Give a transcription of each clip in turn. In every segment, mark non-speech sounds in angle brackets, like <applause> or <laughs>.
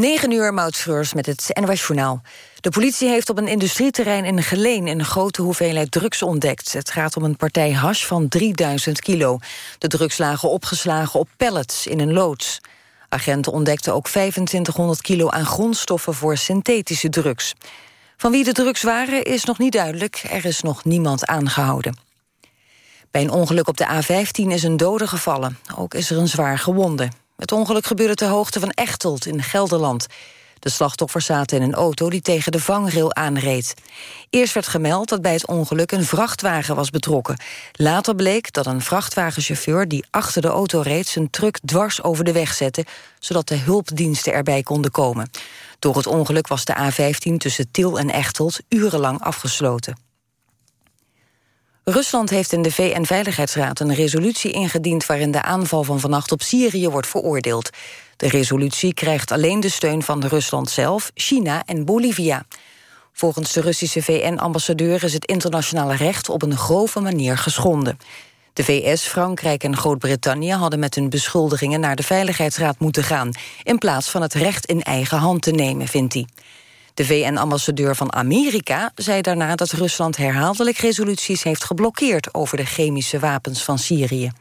9 uur, Moutschreurs met het NOS Journaal. De politie heeft op een industrieterrein in Geleen... een grote hoeveelheid drugs ontdekt. Het gaat om een partij hash van 3000 kilo. De drugs lagen opgeslagen op pallets in een loods. Agenten ontdekten ook 2500 kilo aan grondstoffen... voor synthetische drugs. Van wie de drugs waren is nog niet duidelijk. Er is nog niemand aangehouden. Bij een ongeluk op de A15 is een dode gevallen. Ook is er een zwaar gewonde. Het ongeluk gebeurde ter hoogte van Echtelt in Gelderland. De slachtoffers zaten in een auto die tegen de vangrail aanreed. Eerst werd gemeld dat bij het ongeluk een vrachtwagen was betrokken. Later bleek dat een vrachtwagenchauffeur die achter de auto reed... zijn truck dwars over de weg zette, zodat de hulpdiensten erbij konden komen. Door het ongeluk was de A15 tussen Til en Echtelt urenlang afgesloten. Rusland heeft in de VN-veiligheidsraad een resolutie ingediend... waarin de aanval van vannacht op Syrië wordt veroordeeld. De resolutie krijgt alleen de steun van Rusland zelf, China en Bolivia. Volgens de Russische VN-ambassadeur is het internationale recht... op een grove manier geschonden. De VS, Frankrijk en Groot-Brittannië hadden met hun beschuldigingen... naar de Veiligheidsraad moeten gaan... in plaats van het recht in eigen hand te nemen, vindt hij. De VN-ambassadeur van Amerika zei daarna dat Rusland herhaaldelijk resoluties heeft geblokkeerd over de chemische wapens van Syrië.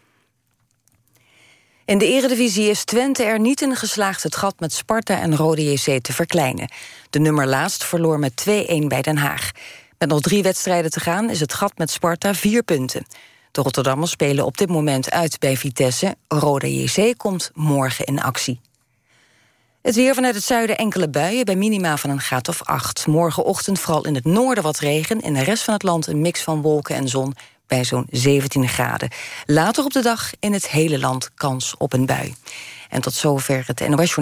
In de eredivisie is Twente er niet in geslaagd het gat met Sparta en Rode JC te verkleinen. De nummer laatst verloor met 2-1 bij Den Haag. Met nog drie wedstrijden te gaan is het gat met Sparta vier punten. De Rotterdammers spelen op dit moment uit bij Vitesse. Rode JC komt morgen in actie. Het weer vanuit het zuiden enkele buien bij minima van een graad of 8. Morgenochtend vooral in het noorden wat regen. In de rest van het land een mix van wolken en zon bij zo'n 17 graden. Later op de dag in het hele land kans op een bui. En tot zover het NOS.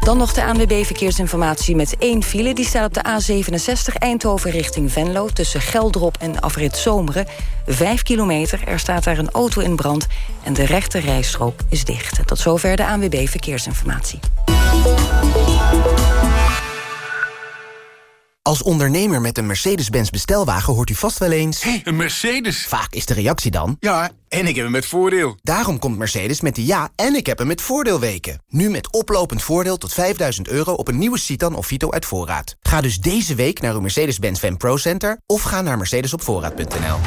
Dan nog de ANWB Verkeersinformatie met één file. Die staat op de A67 Eindhoven richting Venlo... tussen Geldrop en Afrit Zomeren. Vijf kilometer, er staat daar een auto in brand... en de rechte rijstrook is dicht. Tot zover de ANWB Verkeersinformatie. Als ondernemer met een Mercedes-Benz bestelwagen hoort u vast wel eens... Hé, een Mercedes! Vaak is de reactie dan... Ja, en ik heb hem met voordeel. Daarom komt Mercedes met de ja en ik heb hem met voordeel weken. Nu met oplopend voordeel tot 5000 euro op een nieuwe Citan of Vito uit voorraad. Ga dus deze week naar uw Mercedes-Benz Fan Pro Center... of ga naar mercedesopvoorraad.nl.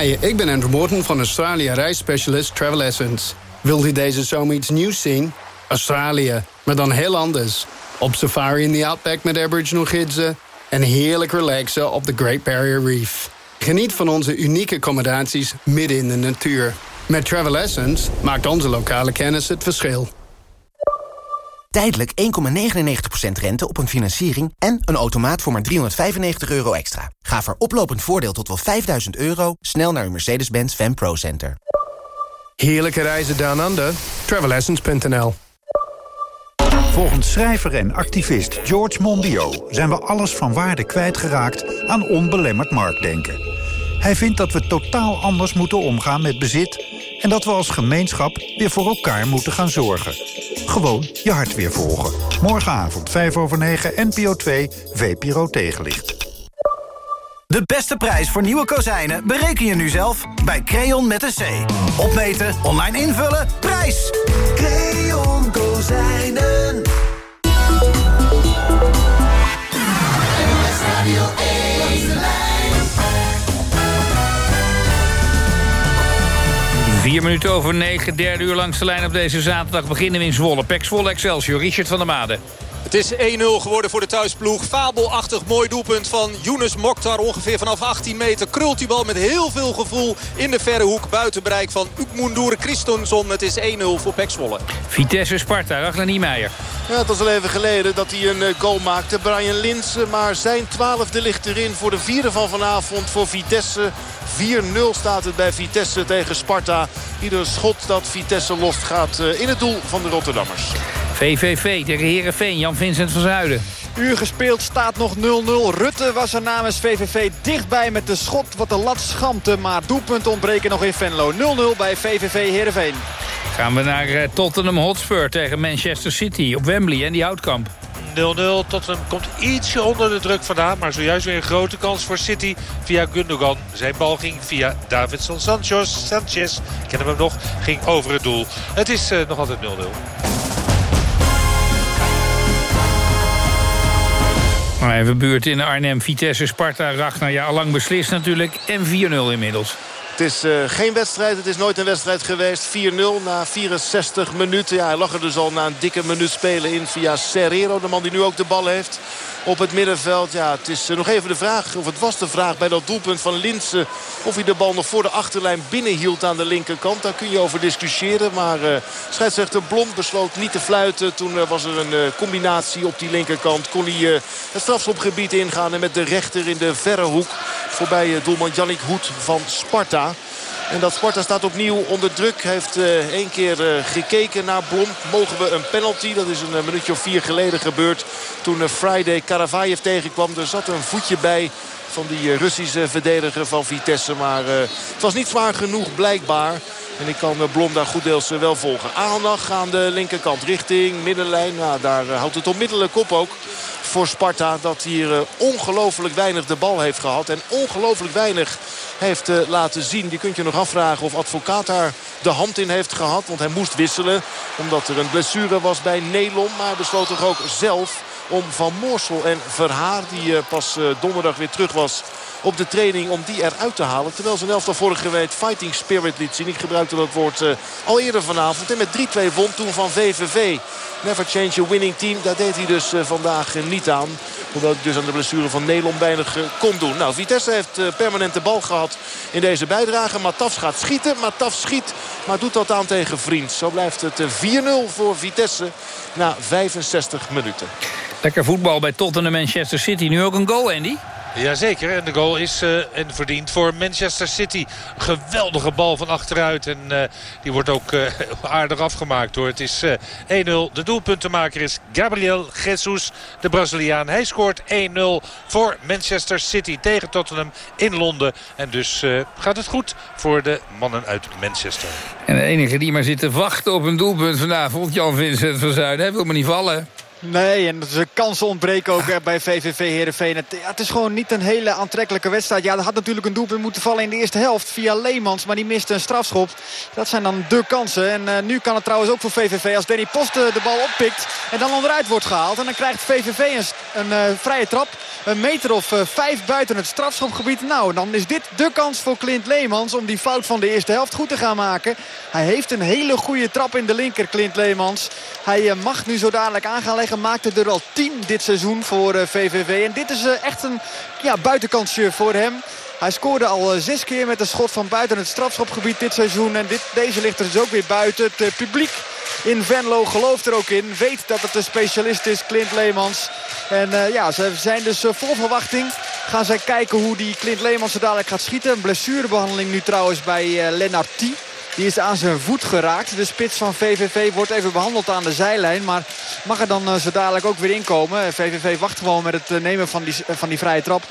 Hi, ik ben Andrew Morton van Australië reisspecialist Travel Essence. Wilt u deze zomer iets nieuws zien? Australië, maar dan heel anders. Op safari in the Outback met Aboriginal gidsen... en heerlijk relaxen op de Great Barrier Reef. Geniet van onze unieke accommodaties midden in de natuur. Met Travel Essence maakt onze lokale kennis het verschil. Tijdelijk 1,99% rente op een financiering... en een automaat voor maar 395 euro extra. Ga voor oplopend voordeel tot wel 5000 euro... snel naar uw Mercedes-Benz Fan Pro Center. Heerlijke reizen down under. Travelessence.nl Volgens schrijver en activist George Mondio zijn we alles van waarde kwijtgeraakt aan onbelemmerd marktdenken. Hij vindt dat we totaal anders moeten omgaan met bezit en dat we als gemeenschap weer voor elkaar moeten gaan zorgen. Gewoon je hart weer volgen. Morgenavond 5 over 9 NPO 2 VPRO Tegenlicht. De beste prijs voor nieuwe kozijnen bereken je nu zelf bij Creon met een C. Opmeten, online invullen, prijs! Creon Kozijnen. Vier minuten over negen, derde uur langs de lijn op deze zaterdag... beginnen we in Zwolle. Pek Zwolle Excelsior, Richard van der Made. Het is 1-0 geworden voor de thuisploeg. Fabelachtig mooi doelpunt van Younes Mokhtar. Ongeveer vanaf 18 meter krult die bal met heel veel gevoel in de verre hoek. Buiten bereik van Ukmundur Christensson. Het is 1-0 voor Pek Zwolle. Vitesse Sparta, Ragnar Niemeyer. Ja, het was al even geleden dat hij een eh, goal maakte. Brian Linsen, maar zijn twaalfde ligt erin voor de vierde van vanavond voor Vitesse. 4-0 staat het bij Vitesse tegen Sparta. Ieder schot dat Vitesse lost gaat eh, in het doel van de Rotterdammers. VVV tegen Herenveen, Jan-Vincent van Zuiden. Uur gespeeld, staat nog 0-0. Rutte was er namens VVV dichtbij met de schot wat de lat schampte. Maar doelpunten ontbreken nog in Venlo. 0-0 bij VVV Heerenveen. Gaan we naar eh, Tottenham Hotspur tegen Manchester City op Wembley en die houtkamp. 0-0. Tottenham komt ietsje onder de druk vandaan. Maar zojuist weer een grote kans voor City via Gundogan. Zijn bal ging via Davidson Sanchez. Sanchez, kennen we hem nog, ging over het doel. Het is uh, nog altijd 0-0. Even buurt in Arnhem, Vitesse, Sparta, Ragnar. Ja, allang beslist natuurlijk. En 4-0 inmiddels. Het is uh, geen wedstrijd. Het is nooit een wedstrijd geweest. 4-0 na 64 minuten. Ja, hij lag er dus al na een dikke minuut spelen in via Serrero. De man die nu ook de bal heeft op het middenveld. Ja, het is uh, nog even de vraag, of het was de vraag bij dat doelpunt van Linsen... of hij de bal nog voor de achterlijn binnenhield aan de linkerkant. Daar kun je over discussiëren. Maar uh, scheidsrechter Blond besloot niet te fluiten. Toen was er een combinatie op die linkerkant. Kon hij het strafschopgebied ingaan en met de rechter in de verre hoek... voorbij doelman Jannik Hoed van Sparta. En dat Sparta staat opnieuw onder druk. Heeft uh, één keer uh, gekeken naar Blom. Mogen we een penalty? Dat is een minuutje of vier geleden gebeurd. Toen Friday Karavayev tegenkwam. Er zat een voetje bij van die Russische verdediger van Vitesse. Maar het was niet zwaar genoeg blijkbaar. En ik kan Blom daar goed deels wel volgen. Aandag aan de linkerkant richting middenlijn. Nou, daar houdt het onmiddellijk op ook voor Sparta. Dat hier ongelooflijk weinig de bal heeft gehad. En ongelooflijk weinig heeft laten zien. Je kunt je nog afvragen of advocaat daar de hand in heeft gehad. Want hij moest wisselen omdat er een blessure was bij Nelon. Maar besloot toch ook zelf om Van Moorsel en Verhaar... die pas donderdag weer terug was op de training om die eruit te halen. Terwijl zijn elftal vorige week fighting spirit liet zien. Ik gebruikte dat woord uh, al eerder vanavond. En met 3-2 won toen van VVV. Never change a winning team. Daar deed hij dus uh, vandaag uh, niet aan. Hoewel hij dus aan de blessure van Nelon weinig kon doen. Nou, Vitesse heeft permanent de bal gehad in deze bijdrage. Matafs gaat schieten. Matafs schiet, maar doet dat aan tegen Vriend. Zo blijft het 4-0 voor Vitesse na 65 minuten. Lekker voetbal bij Tottenham Manchester City. Nu ook een goal, Andy? Jazeker, en de goal is uh, en verdiend voor Manchester City. Geweldige bal van achteruit en uh, die wordt ook uh, <laughs> aardig afgemaakt hoor. Het is 1-0. De doelpuntenmaker is Gabriel Jesus, de Braziliaan. Hij scoort 1-0 voor Manchester City tegen Tottenham in Londen. En dus gaat het goed voor de mannen uit Manchester. En de enige die maar zit te wachten op een doelpunt vanavond, Jan Vincent van Zuiden. Hij wil maar niet vallen. Nee, en de kansen ontbreken ook bij VVV Heerenveen. Het, het is gewoon niet een hele aantrekkelijke wedstrijd. Ja, er had natuurlijk een doelpunt moeten vallen in de eerste helft via Leemans. Maar die miste een strafschop. Dat zijn dan de kansen. En uh, nu kan het trouwens ook voor VVV als Danny Post de bal oppikt. En dan onderuit wordt gehaald. En dan krijgt VVV een, een uh, vrije trap. Een meter of uh, vijf buiten het strafschopgebied. Nou, dan is dit de kans voor Clint Leemans om die fout van de eerste helft goed te gaan maken. Hij heeft een hele goede trap in de linker, Clint Leemans. Hij mag nu zo dadelijk aan gaan leggen maakte er al 10 dit seizoen voor VVV. Eh, en dit is eh, echt een ja, buitenkansje voor hem. Hij scoorde al eh, zes keer met een schot van buiten het strafschopgebied dit seizoen. En dit, deze ligt er dus ook weer buiten. Het publiek in Venlo gelooft er ook in. Weet dat het een specialist is, Clint Leemans. En ja, ze zijn dus vol verwachting. Gaan zij kijken hoe die Clint Leemans er dadelijk gaat schieten. Een blessurebehandeling nu trouwens bij uh, Lennart T. Die is aan zijn voet geraakt. De spits van VVV wordt even behandeld aan de zijlijn. Maar mag er dan uh, zo dadelijk ook weer inkomen. VVV wacht gewoon met het nemen van die, van die vrije trap.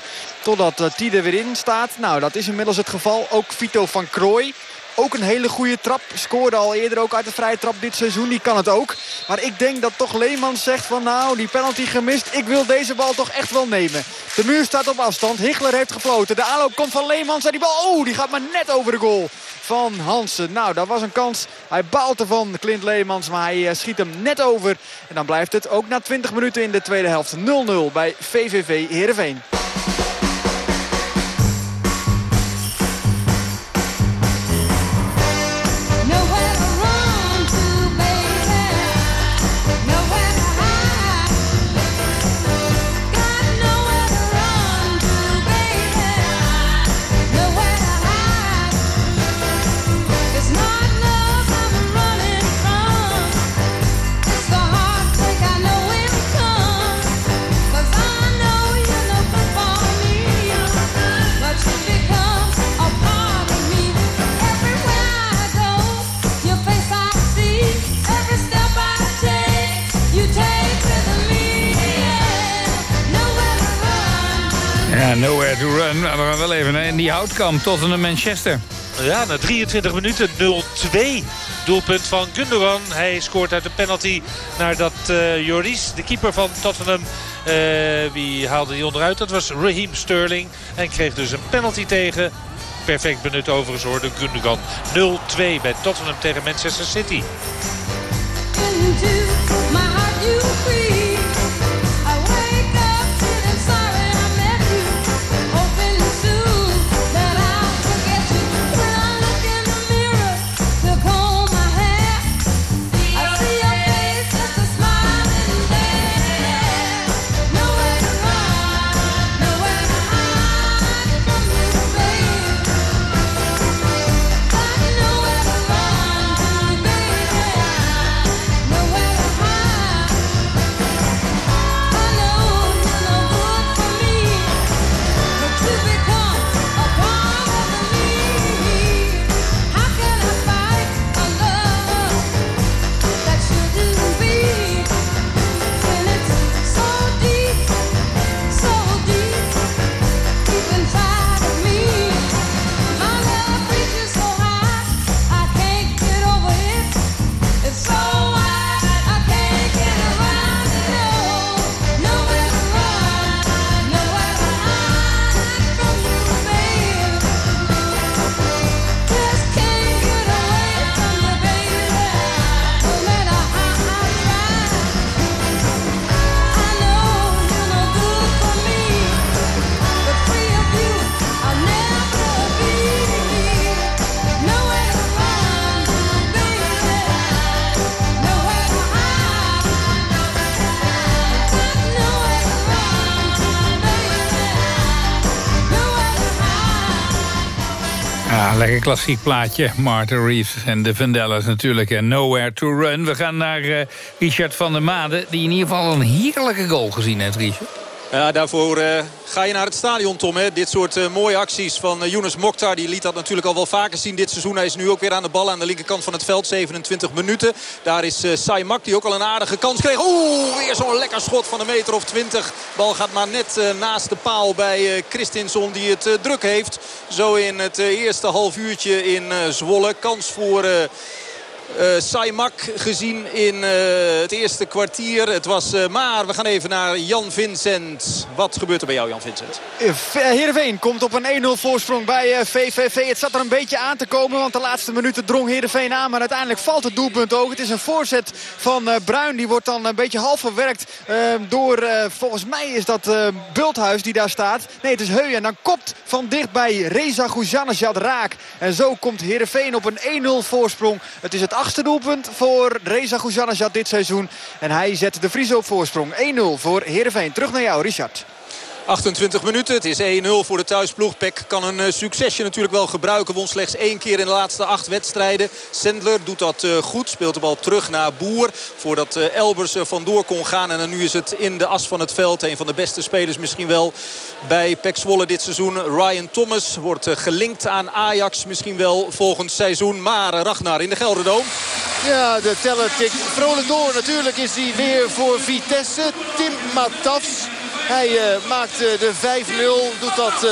Totdat Tide weer in staat. Nou, dat is inmiddels het geval. Ook Vito van Krooi. Ook een hele goede trap. Scoorde al eerder ook uit de vrije trap dit seizoen. Die kan het ook. Maar ik denk dat toch Leemans zegt van nou, die penalty gemist. Ik wil deze bal toch echt wel nemen. De muur staat op afstand. Hichler heeft gefloten. De aanloop komt van Leemans. En die bal, oh, die gaat maar net over de goal van Hansen. Nou, dat was een kans. Hij baalt ervan, Clint Leemans. Maar hij uh, schiet hem net over. En dan blijft het ook na 20 minuten in de tweede helft 0-0 bij VVV Heerenveen. Nowhere to run. Maar we gaan wel even in die houtkamp tot een Manchester. Ja, na 23 minuten 0-2 doelpunt van Gundogan. Hij scoort uit de penalty nadat uh, Joris, de keeper van Tottenham... Uh, wie haalde die onderuit? Dat was Raheem Sterling. En kreeg dus een penalty tegen. Perfect benut overigens hoor, de Gundogan. 0-2 bij Tottenham tegen Manchester City. Lekker klassiek plaatje. Martin Reeves en de Vandellas natuurlijk. En Nowhere to Run. We gaan naar uh, Richard van der Made. Die in ieder geval een heerlijke goal gezien heeft, Richard. Ja, daarvoor uh, ga je naar het stadion, Tom. Hè? Dit soort uh, mooie acties van uh, Younes Mokhtar. Die liet dat natuurlijk al wel vaker zien dit seizoen. Hij is nu ook weer aan de bal aan de linkerkant van het veld. 27 minuten. Daar is uh, Saimak die ook al een aardige kans kreeg. Oeh, weer zo'n lekker schot van een meter of 20. Bal gaat maar net naast de paal bij Christinson die het druk heeft. Zo in het eerste half uurtje in Zwolle. Kans voor... Uh, Saimak gezien in uh, het eerste kwartier. Het was uh, maar. We gaan even naar Jan Vincent. Wat gebeurt er bij jou, Jan Vincent? Heerenveen komt op een 1-0 voorsprong bij VVV. Het zat er een beetje aan te komen. Want de laatste minuten drong Heerenveen aan. Maar uiteindelijk valt het doelpunt ook. Het is een voorzet van Bruin. Die wordt dan een beetje half verwerkt door... volgens mij is dat Bulthuis die daar staat. Nee, het is Heuyen. En dan kopt van dichtbij Reza Goujanejad raak. En zo komt Heerenveen op een 1-0 voorsprong. Het is het achtste doelpunt voor Reza Goujanajad dit seizoen. En hij zet de Friese op voorsprong. 1-0 voor Heerenveen. Terug naar jou, Richard. 28 minuten. Het is 1-0 voor de thuisploeg. Peck kan een uh, succesje natuurlijk wel gebruiken. Won slechts één keer in de laatste acht wedstrijden. Sendler doet dat uh, goed. Speelt de bal terug naar Boer. Voordat uh, Elbers er vandoor kon gaan. En nu is het in de as van het veld. Een van de beste spelers misschien wel bij Pek Zwolle dit seizoen. Ryan Thomas wordt gelinkt aan Ajax misschien wel volgend seizoen. Maar Ragnar in de Gelderdoom. Ja, de teller tikt vrolijk door. Natuurlijk is hij weer voor Vitesse. Tim Matafs hij uh, maakt uh, de 5-0. Doet dat uh,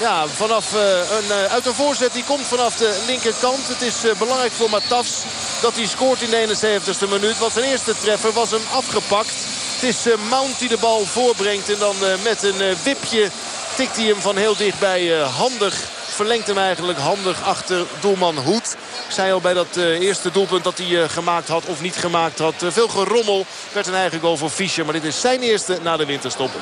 ja, vanaf, een, uit een voorzet. Die komt vanaf de linkerkant. Het is belangrijk voor Matafs dat hij scoort in de 71ste minuut. Want zijn eerste treffer was hem afgepakt. Het is Mount die de bal voorbrengt. En dan met een wipje tikt hij hem van heel dichtbij handig verlengt hem eigenlijk handig achter doelman Hoed. Ik zei al bij dat uh, eerste doelpunt dat hij uh, gemaakt had of niet gemaakt had. Uh, veel gerommel. Werd een eigen goal voor Fischer. Maar dit is zijn eerste na de winterstop. 5-0.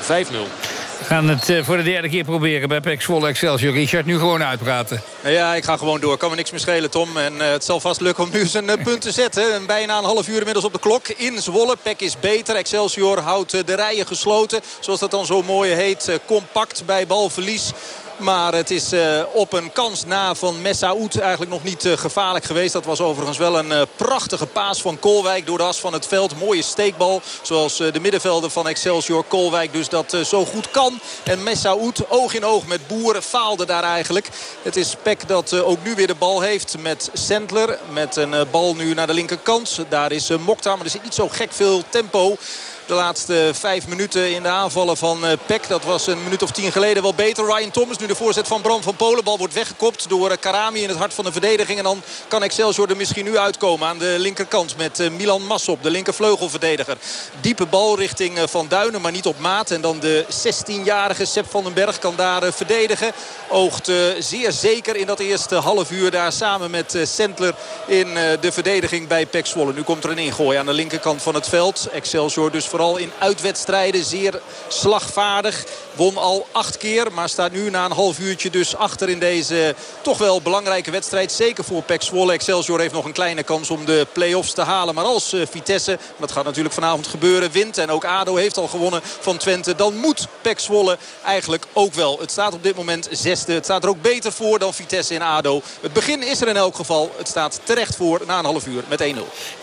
We gaan het voor de derde keer proberen bij Pek Zwolle Excelsior. Richard, nu gewoon uitpraten. Ja, ik ga gewoon door. Kan me niks meer schelen, Tom. En het zal vast lukken om nu zijn punt te zetten. En bijna een half uur inmiddels op de klok in Zwolle. Pek is beter. Excelsior houdt de rijen gesloten. Zoals dat dan zo mooi heet. compact bij balverlies. Maar het is uh, op een kans na van Messaoud eigenlijk nog niet uh, gevaarlijk geweest. Dat was overigens wel een uh, prachtige paas van Kolwijk door de as van het veld. Mooie steekbal zoals de middenvelder van Excelsior. Kolwijk dus dat zo goed kan. En Messaoud oog in oog met Boeren faalde daar eigenlijk. Het is Peck dat ook nu weer de bal heeft met Sendler. Met een bal nu naar de linkerkant. Daar is Mokhtar, maar er zit niet zo gek veel tempo De laatste vijf minuten in de aanvallen van Peck. Dat was een minuut of tien geleden wel beter. Ryan Thomas nu de voorzet van Bram van Polen. Bal wordt weggekopt door Karami in het hart van de verdediging. En dan kan Excelsior er misschien nu uitkomen aan de linkerkant. Met Milan Massop, de linkervleugelverdediger. Diepe bal richting Van Duinen, maar niet op maat. En dan de 16-jarige Sepp van den Berg kan daar verdedigen. Oogt zeer zeker in dat eerste half uur daar samen met Sentler in de verdediging bij Pek Zwolle. Nu komt er een ingooi aan de linkerkant van het veld. Excelsior dus vooral in uitwedstrijden zeer slagvaardig. Won al acht keer, maar staat nu na een half uurtje dus achter in deze toch wel belangrijke wedstrijd. Zeker voor Pek Zwolle. Excelsior heeft nog een kleine kans om de play-offs te halen. Maar als Vitesse, dat gaat natuurlijk vanavond gebeuren, wint. En ook ADO heeft al gewonnen van Twente. Dan moet Pek Zwolle eigenlijk ook wel. Het staat op dit moment zesde. Het staat er ook beter voor dan Vitesse in ADO. Het begin is er in elk geval. Het staat terecht voor na een half uur met 1-0.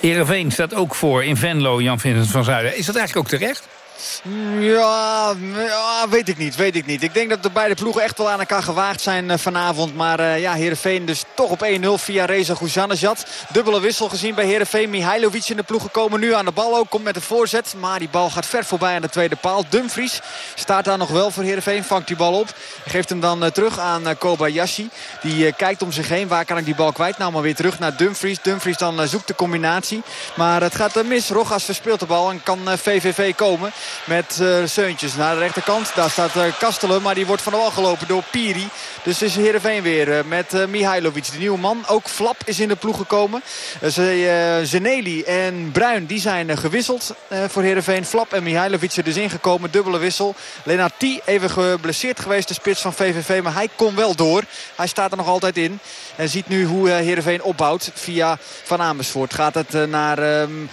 Heerenveen staat ook voor in Venlo, Jan Vincent van Zuiden. Is dat eigenlijk ook terecht? Ja, weet ik niet, weet ik niet. Ik denk dat de beide ploegen echt wel aan elkaar gewaagd zijn uh, vanavond. Maar uh, ja, Heerenveen dus toch op 1-0 via Reza Guzanejad. Dubbele wissel gezien bij Heerenveen. Mihailovic in de ploegen komen nu aan de bal ook. Komt met een voorzet, maar die bal gaat ver voorbij aan de tweede paal. Dumfries staat daar nog wel voor Heerenveen. Vangt die bal op. Geeft hem dan uh, terug aan Kobayashi. Die kijkt om zich heen. Waar kan ik die bal kwijt? Nou, maar weer terug naar Dumfries. Dumfries dan zoekt de combinatie. Maar het gaat mis. Rogas verspeelt de bal en kan VVV komen met uh, Seuntjes naar de rechterkant. Daar staat uh, Kastelen, maar die wordt van de wal gelopen door Piri. Dus is Heerenveen weer uh, met Mihailovic, de nieuwe man. Ook Flap is in de ploeg gekomen. Zeneli en Bruin die zijn gewisseld voor Heerenveen. Flap en Mihailovic er dus ingekomen. Dubbele wissel. Lenati even geblesseerd geweest, de spits van VVV. Maar hij kon wel door. Hij staat er nog altijd in. En ziet nu hoe Heerenveen opbouwt via Van Amersfoort. Gaat het naar um,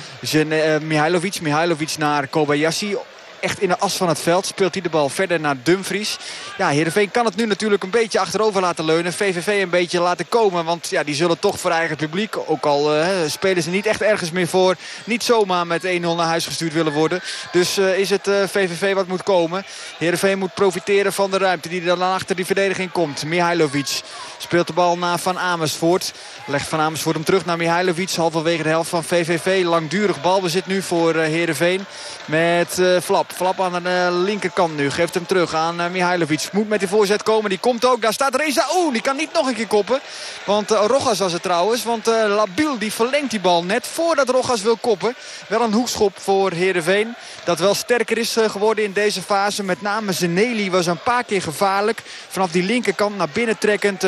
Mihailovic. Mihailovic naar Kobayashi echt in de as van het veld. Speelt hij de bal verder naar Dumfries. Ja, Heerenveen kan het nu natuurlijk een beetje achterover laten leunen. VVV een beetje laten komen. Want ja, die zullen toch voor eigen publiek. Ook al uh, spelen ze niet echt ergens meer voor. Niet zomaar met 1-0 naar huis gestuurd willen worden. Dus uh, is het uh, eh, VVV wat moet komen. Heerenveen moet profiteren van de ruimte die dan achter die verdediging komt. Mihailovic speelt de bal naar Van Amersfoort. Legt Van Amersfoort hem terug naar Mihailovic. Halverwege de helft van VVV. Langdurig balbezit nu voor Heerenveen. Met Flap. Flap aan de eh, linkerkant nu. Geeft hem terug aan uh, Mihailovic. Moet met die voorzet komen. Die komt ook. Daar staat Reza. Oeh, die kan niet nog een keer koppen. Want uh, was het trouwens. Want uh, Labiel die verlengt die bal net voordat Rogas wil koppen. Wel een hoekschop voor Heerenveen. Dat wel sterker is geworden in deze fase. Met name Zeneli was een paar keer gevaarlijk. Vanaf die linkerkant naar binnen trekkend.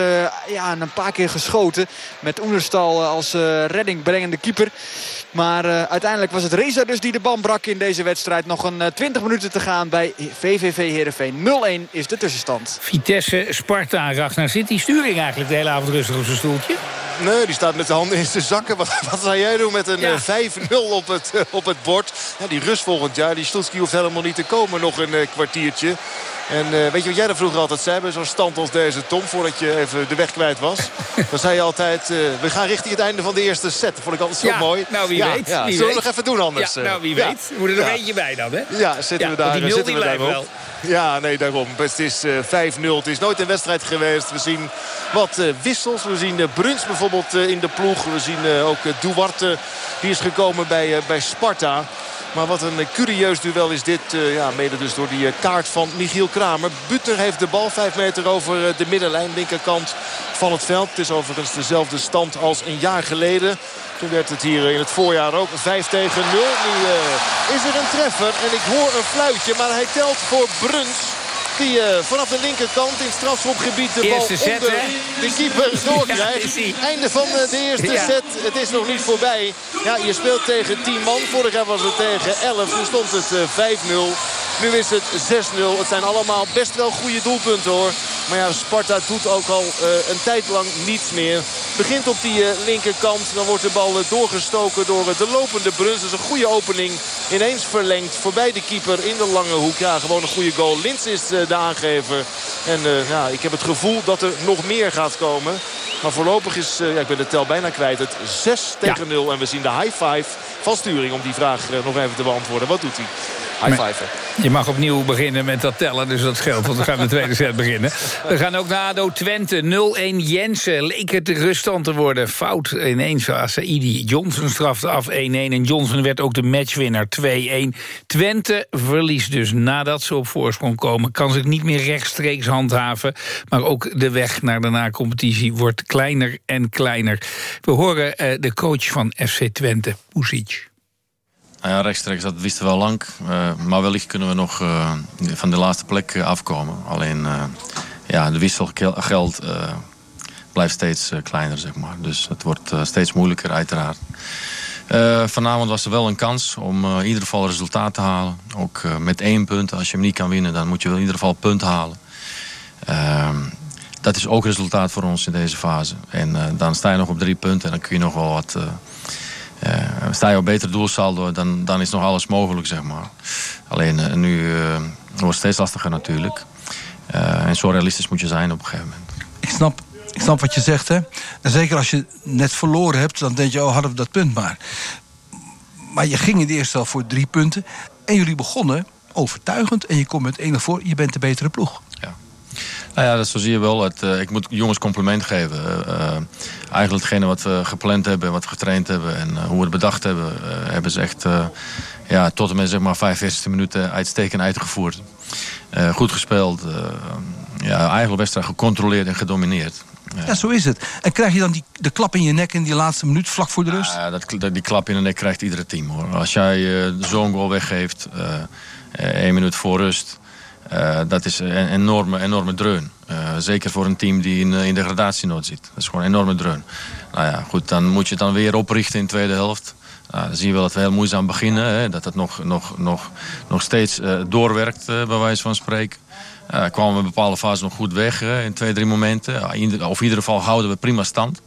ja, een paar keer geschoten. Met Oenerstal als redding brengende keeper. Maar uiteindelijk was het Reza dus die de bal brak in deze wedstrijd. Nog een uh, 20 minuten te gaan bij VVV Heerenveen. 0-1 is de tussenstand. Vitesse, Sparta, Ragnar. Zit die sturing eigenlijk de hele avond rustig op zijn stoeltje? Nee, die staat met de handen in zijn zakken. Wat, wat zou jij doen met een ja. 5-0 op het, op het bord? Ja, die rust volgend jaar. Die Stoelski hoeft helemaal niet te komen. Nog een kwartiertje. En uh, weet je wat jij er vroeger altijd zei bij zo'n stand als deze, Tom? Voordat je even de weg kwijt was. <laughs> Dan zei je altijd, uh, we gaan richting het einde van de eerste set. Dat vond ik altijd zo ja, mooi. Nou, wie ja, weet. Ja. Wie Zullen we nog even doen anders? Ja, nou, wie weet. Moet er nog eentje bij dan, hè? Ja, zitten we daar, die nul, zitten we die daar wel. Ja, nee, daarom. Het is uh, 5-0. Het is nooit een wedstrijd geweest. We zien wat uh, wissels. We zien uh, Bruns bijvoorbeeld in de ploeg. We zien ook Duarte. Die is gekomen bij, bij Sparta. Maar wat een curieus duel is dit. Uh, ja, mede dus door die uh, kaart van Michiel Kramer. Butner heeft de bal 5 meter over uh, de middenlijn. Linkerkant van het veld. Het is overigens dezelfde stand als een jaar geleden. Toen werd het hier in het voorjaar ook 5 tegen 0. Nu is er een treffer. En ik hoor een fluitje. Maar hij telt voor Bruns. Die uh, vanaf de linkerkant in strafschopgebied de eerste bal set, onder hè? de keeper doorkrijgt. Ja, Einde van uh, de eerste Ja. set. Het is nog niet voorbij. Ja, je speelt tegen 10 man. Vorig jaar was het tegen 11. Toen stond het uh, 5-0. Nu is het 6-0. Het zijn allemaal best wel goede doelpunten hoor. Maar ja, Sparta doet ook al uh, een tijd lang niets meer. Begint op die uh, linkerkant. Dan wordt de bal doorgestoken door de lopende Bruns. Dat is een goede opening. Ineens verlengd voorbij de keeper in de lange hoek. Ja, gewoon een goede goal. Lins is de aangever. En ja, ik heb het gevoel dat er nog meer gaat komen. Maar voorlopig is, ja, ik ben de tel bijna kwijt, het 6 tegen 0. En we zien de high five van Sturing om die vraag nog even te beantwoorden. Wat doet hij? High five. Je mag opnieuw beginnen met dat tellen, dus dat scheelt. Want we gaan de tweede set beginnen. We gaan ook naar ADO Twente. 0-1 Jensen. Leek het ruststand te worden. Fout ineens. Saidi Johnson strafte af 1-1. En Johnson werd ook de matchwinnaar 2-1. Twente verliest dus nadat ze op voorsprong komen. Kan zich niet meer rechtstreeks handhaven. Maar ook de weg naar de na-competitie wordt kleiner en kleiner. We horen uh, de coach van FC Twente, Pusic. Nou ja, rechtstreeks, dat wisten we lang. Uh, maar wellicht kunnen we nog uh, van de laatste plek uh, afkomen. Alleen, ja, de wisselgeld blijft steeds kleiner, zeg maar. Dus het wordt steeds moeilijker, uiteraard. vanavond was er wel een kans om in ieder geval resultaat te halen. Ook met één punt. Als je hem niet kan winnen, dan moet je wel in ieder geval punt halen. Ehm, dat is ook resultaat voor ons in deze fase. En dan sta je nog op drie punten en dan kun je nog wel wat sta je op beter doelsaldo, dan, dan is nog alles mogelijk, zeg maar. Alleen uh, nu uh, wordt het steeds lastiger natuurlijk. en zo realistisch moet je zijn op een gegeven moment. Ik snap, ik snap wat je zegt, hè. En zeker als je net verloren hebt, dan denk je, oh, hadden we dat punt maar. Maar je ging in de eerste helft voor drie punten. En jullie begonnen overtuigend. En je komt met 1 voor, je bent de betere ploeg. Nou ja, dat zo zie je wel. Het, uh, ik moet jongens compliment geven. Uh, eigenlijk hetgene wat we gepland hebben, wat we getraind hebben en uh, hoe we het bedacht hebben, hebben ze echt ja, tot en met zeg maar 45 minuten uitstekend uitgevoerd. goed gespeeld. ja, eigenlijk wedstrijd gecontroleerd en gedomineerd. Ja. ja. zo is het. En krijg je dan die, de klap in je nek in die laatste minuut, vlak voor de rust? Ja, dat, die klap in de nek krijgt iedere team. hoor. Als jij zo'n goal weggeeft, één minuut voor rust... Uh, dat is een enorme, enorme dreun. Uh, zeker voor een team die in, in degradatienood zit. Dat is gewoon een enorme dreun. Nou ja, goed, dan moet je het dan weer oprichten in de tweede helft. Uh, dan zie je wel dat we heel moeizaam beginnen. Hè, dat het nog, nog, nog, nog steeds doorwerkt, bij wijze van spreken. kwamen we in bepaalde fase nog goed weg in twee, drie momenten. of in ieder geval houden we prima stand.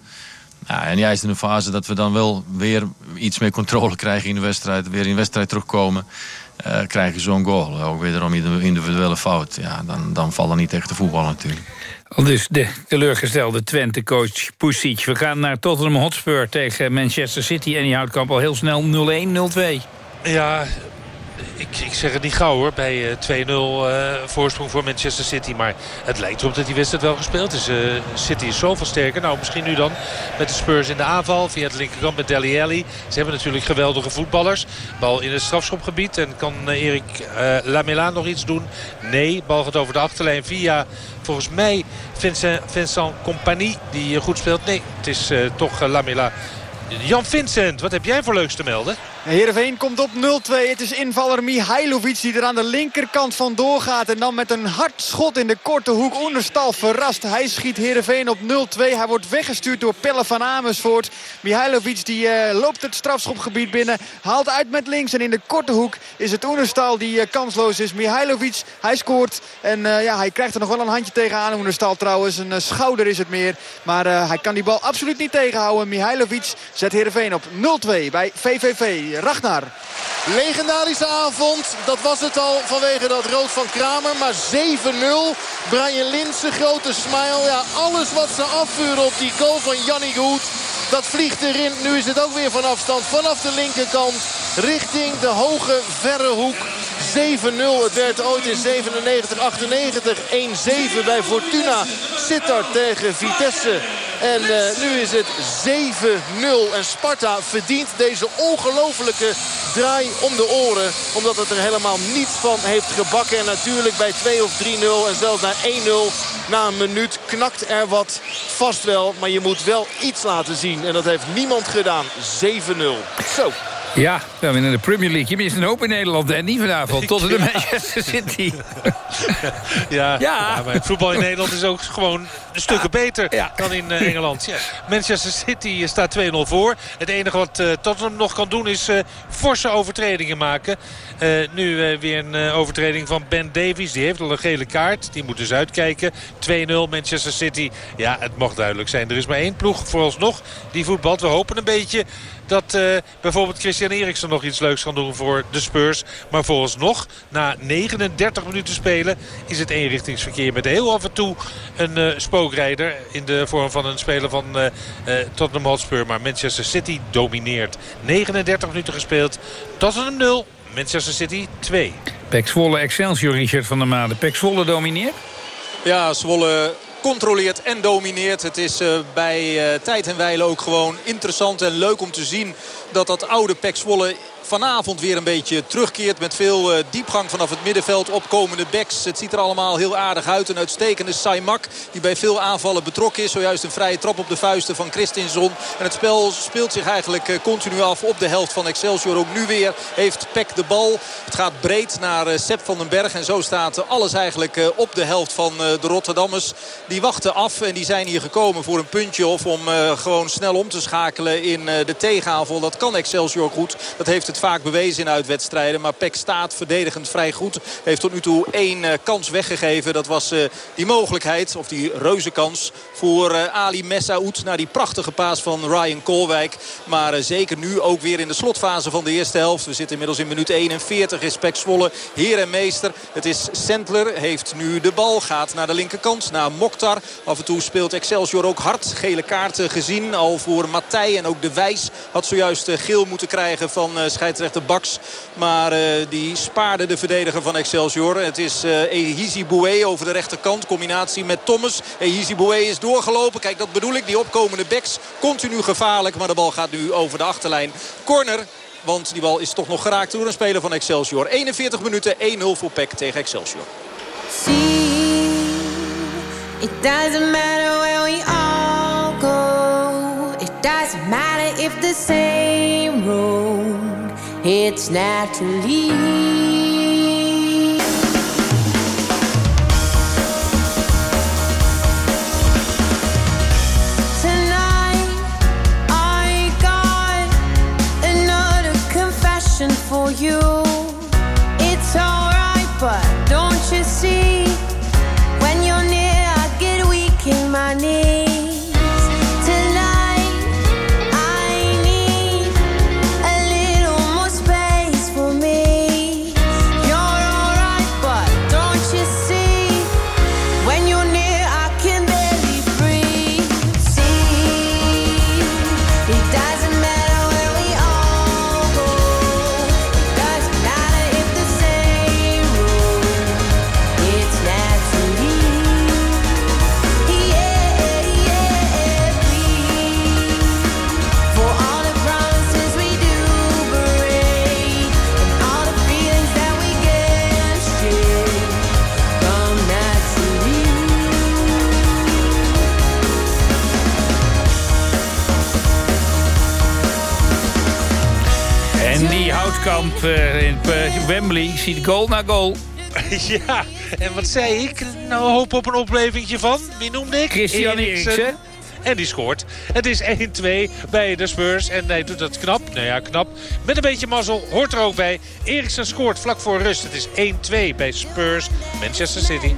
En juist in een fase dat we dan wel weer iets meer controle krijgen in de wedstrijd. Weer in de wedstrijd terugkomen uh, krijg je zo'n goal. Ook wederom individuele fout. Ja, dan, dan vallen niet echt de voetbal natuurlijk. Al dus de teleurgestelde Twente-coach Pusic. We gaan naar Tottenham Hotspur tegen Manchester City. En die houdt kamp al heel snel 0-1, 0-2. Ja, ik, ik, zeg het niet gauw hoor, bij 2-0 uh, uh, voorsprong voor Manchester City. Maar het lijkt erop dat die wedstrijd wel gespeeld is. Uh, City is zoveel sterker. Nou, misschien nu dan met de Spurs in de aanval via het linkerkant met Deli Alli. Ze hebben natuurlijk geweldige voetballers. Bal in het strafschopgebied. En kan Erik Lamela nog iets doen? Nee, bal gaat over de achterlijn via volgens mij Vincent, Vincent Compagnie die goed speelt. Nee, het is toch Lamela Jan Vincent, wat heb jij voor leuks te melden? Heerenveen komt op 0-2. Het is invaller Mihailovic die er aan de linkerkant vandoor gaat. En dan met een hard schot in de korte hoek. Oenerstal verrast. Hij schiet Heerenveen op 0-2. Hij wordt weggestuurd door Pelle van Amersfoort. Mihailovic die uh, loopt het strafschopgebied binnen. Haalt uit met links. En in de korte hoek is het Oenerstal die uh, kansloos is. Mihailovic, hij scoort. En uh, ja, hij krijgt er nog wel een handje tegenaan. Oenerstal trouwens. Een schouder is het meer. Maar hij kan die bal absoluut niet tegenhouden. Mihailovic zet Heerenveen op 0-2 bij VVV. Ragnar. Legendarische avond. Dat was het al vanwege dat rood van Kramer. Maar 7-0. Brian Linsen, grote smile. Ja, alles wat ze afvuren op die goal van Jannik Hoed. Dat vliegt erin. Nu is het ook weer van afstand. Vanaf de linkerkant. Richting de hoge, verre hoek. 7-0. Het werd ooit in 97, 98. 1-7 bij Fortuna. Sittard tegen Vitesse. En uh, nu is het 7-0. En Sparta verdient deze ongelofelijke draai om de oren. Omdat het er helemaal niets van heeft gebakken. En natuurlijk bij 2 of 3-0 en zelfs naar 1-0 na een minuut knakt er wat vast wel. Maar je moet wel iets laten zien. En dat heeft niemand gedaan. 7-0. Zo. Ja, we in de Premier League. Je mist een hoop in Nederland en die vanavond. Tot de <laughs> Manchester City. <laughs> ja, ja. maar het voetbal in Nederland is ook gewoon een stukje beter dan in uh, Engeland. Ja. Manchester City staat 2-0 voor. Het enige wat uh, Tottenham nog kan doen is uh, forse overtredingen maken. nu weer een overtreding van Ben Davies. Die heeft al een gele kaart. Die moet dus uitkijken. 2-0 Manchester City. Ja, het mag duidelijk zijn. Er is maar één ploeg vooralsnog die voetbalt. We hopen een beetje dat uh, bijvoorbeeld Christian Eriksen nog iets leuks kan doen voor de Spurs. Maar nog na 39 minuten spelen, is het eenrichtingsverkeer. Met heel af en toe een uh, spookrijder in de vorm van een speler van uh, Tottenham Hotspur. Maar Manchester City domineert. 39 minuten gespeeld. Tottenham 0, Manchester City 2. Pek Zwolle Excelsior, Richard van der Made. Pek Zwolle domineert? Ja, Zwolle controleert en domineert. Het is uh, bij uh, tijd en wijle ook gewoon interessant en leuk om te zien... dat dat oude Pek Zwolle vanavond weer een beetje terugkeert. Met veel uh, diepgang vanaf het middenveld. Opkomende backs. Het ziet er allemaal heel aardig uit. Een uitstekende Saimak die bij veel aanvallen betrokken is. Zojuist een vrije trap op de vuisten van Christinson. En het spel speelt zich eigenlijk uh, continu af op de helft van Excelsior. Ook nu weer heeft Peck de bal. Het gaat breed naar uh, Sepp van den Berg. En zo staat alles eigenlijk op de helft van de Rotterdammers. Die wachten af en die zijn hier gekomen voor een puntje. Of om gewoon snel om te schakelen in de tegenaanval. Dat kan Excelsior goed. Dat heeft het vaak bewezen in uitwedstrijden. Maar Peck staat verdedigend vrij goed. Heeft tot nu toe één uh, kans weggegeven. Dat was uh, die mogelijkheid, of die reuze kans voor uh, Ali Messaoud. Naar die prachtige paas van Ryan Kolwijk. Maar zeker nu ook weer in de slotfase van de eerste helft. We zitten inmiddels in minuut 41. Is Peck Zwolle heer en meester. Het is Sentler, heeft nu de bal. Gaat naar de linkerkant, naar Mokhtar. Af en toe speelt Excelsior ook hard. Gele kaarten gezien al voor Matthij. En ook de Wijs had zojuist geel moeten krijgen van scheidsrechter Baks. Maar uh, die spaarde de verdediger van Excelsior. Het is uh, Ehizi Boué over de rechterkant. Combinatie met Thomas. Ehizi Boué is doorgelopen. Kijk, dat bedoel ik. Die opkomende backs. Continu gevaarlijk. Maar de bal gaat nu over de achterlijn. Corner. Want die bal is toch nog geraakt door een speler van Excelsior. 41 minuten, 1-0 voor Peck tegen Excelsior. It doesn't matter where we all go. It doesn't matter if the same road. It's naturally Uh, in uh, Wembley ziet goal na goal. <laughs> Ja, en wat zei ik? Nou, hoop op een oplevingje van. Wie noemde ik? Christian Eriksen. En die scoort. Het is 1-2 bij de Spurs. En hij doet dat knap. Nou ja, knap. Met een beetje mazzel. Hoort er ook bij. Eriksen scoort vlak voor rust. Het is 1-2 bij Spurs. Manchester City.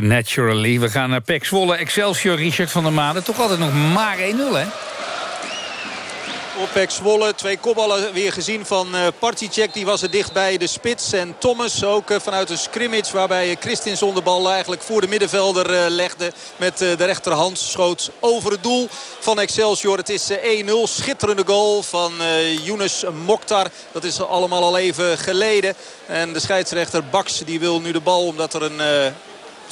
Naturally. We gaan naar Pek Excelsior, Richard van der Maden. Toch altijd nog maar 1-0, hè? Op Pek Zwolle. Twee kopballen weer gezien van uh, Particek. Die was er dichtbij de spits. En Thomas ook uh, vanuit een scrimmage. Waarbij Christensen de bal eigenlijk voor de middenvelder legde. Met de rechterhand schoot over het doel van Excelsior. Het is 1-0. Schitterende goal van Younes Mokhtar. Dat is allemaal al even geleden. En de scheidsrechter Baks die wil nu de bal omdat er een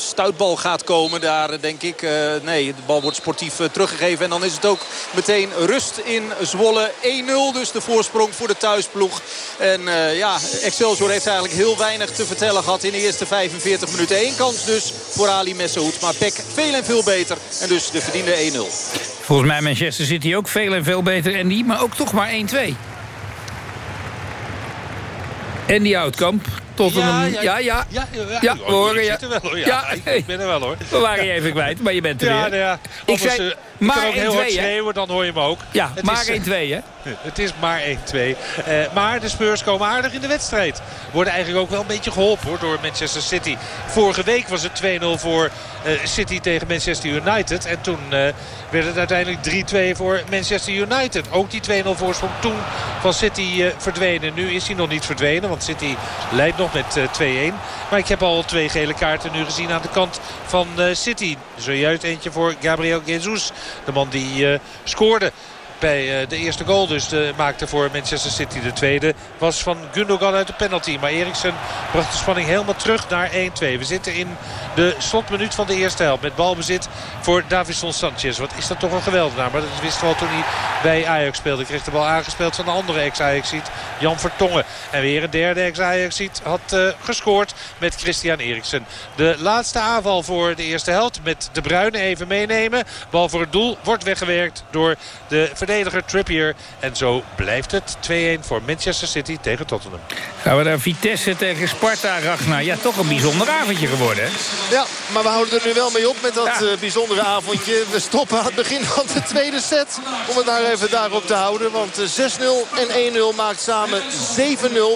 stuitbal gaat komen. Daar denk ik, uh, nee, de bal wordt sportief uh, teruggegeven. En dan is het ook meteen rust in Zwolle. 1-0 dus de voorsprong voor de thuisploeg. En uh, ja, Excelsior heeft eigenlijk heel weinig te vertellen gehad in de eerste 45 minuten. Eén kans dus voor Ali Messehoed. Maar Peck veel en veel beter. En dus de verdiende 1-0. Volgens mij Manchester City ook veel en veel beter. En die, maar ook toch maar 1-2. En die Outkamp, tot ja, een... Ja, ja, ja. ja, ja, ja we horen je. Ja, ik ben er wel hoor. <laughs> We waren je even kwijt, maar je bent er ja, weer. Nou ja, ik zei, uh, maar kan ook heel 1-2, hard schreeuwen, dan hoor je me ook. Ja, het maar 1-2 is, hè? Het is maar 1-2. Uh, maar de Spurs komen aardig in de wedstrijd. Worden eigenlijk ook wel een beetje geholpen hoor, door Manchester City. Vorige week was het 2-0 voor uh, City tegen Manchester United. En toen uh, werd het uiteindelijk 3-2 voor Manchester United. Ook die 2-0 voorsprong toen van City verdwenen. Nu is hij nog niet verdwenen, want City leidt nog met 2-1. Maar ik heb al twee gele kaarten nu gezien aan de kant van City. Zojuist eentje voor Gabriel Jesus. De man die scoorde bij de eerste goal dus de, maakte voor Manchester City. De tweede was van Gundogan uit de penalty. Maar Eriksen bracht de spanning helemaal terug naar 1-2. We zitten in de slotminuut van de eerste helft. Met balbezit voor Davison Sanchez. Wat is dat toch een geweldenaar. Maar dat wisten we al toen hij bij Ajax speelde. Kreeg de bal aangespeeld van de andere ex-Ajaxiet. Jan Vertongen. En weer een derde ex-Ajaxiet had uh, gescoord met Christian Eriksen. De laatste aanval voor de eerste helft. Met De Bruyne even meenemen. Bal voor het doel wordt weggewerkt door de verdediger Trippier. En zo blijft het 2-1 voor Manchester City tegen Tottenham. Gaan we naar Vitesse tegen Sparta, Ragnar. Ja, toch een bijzonder avondje geworden, hè? Ja, maar we houden er nu wel mee op met dat ja. uh, bijzondere avondje. We stoppen aan het begin van de tweede set. Om het daar even daarop te houden. Want uh, 6-0 en 1-0 maakt samen 7-0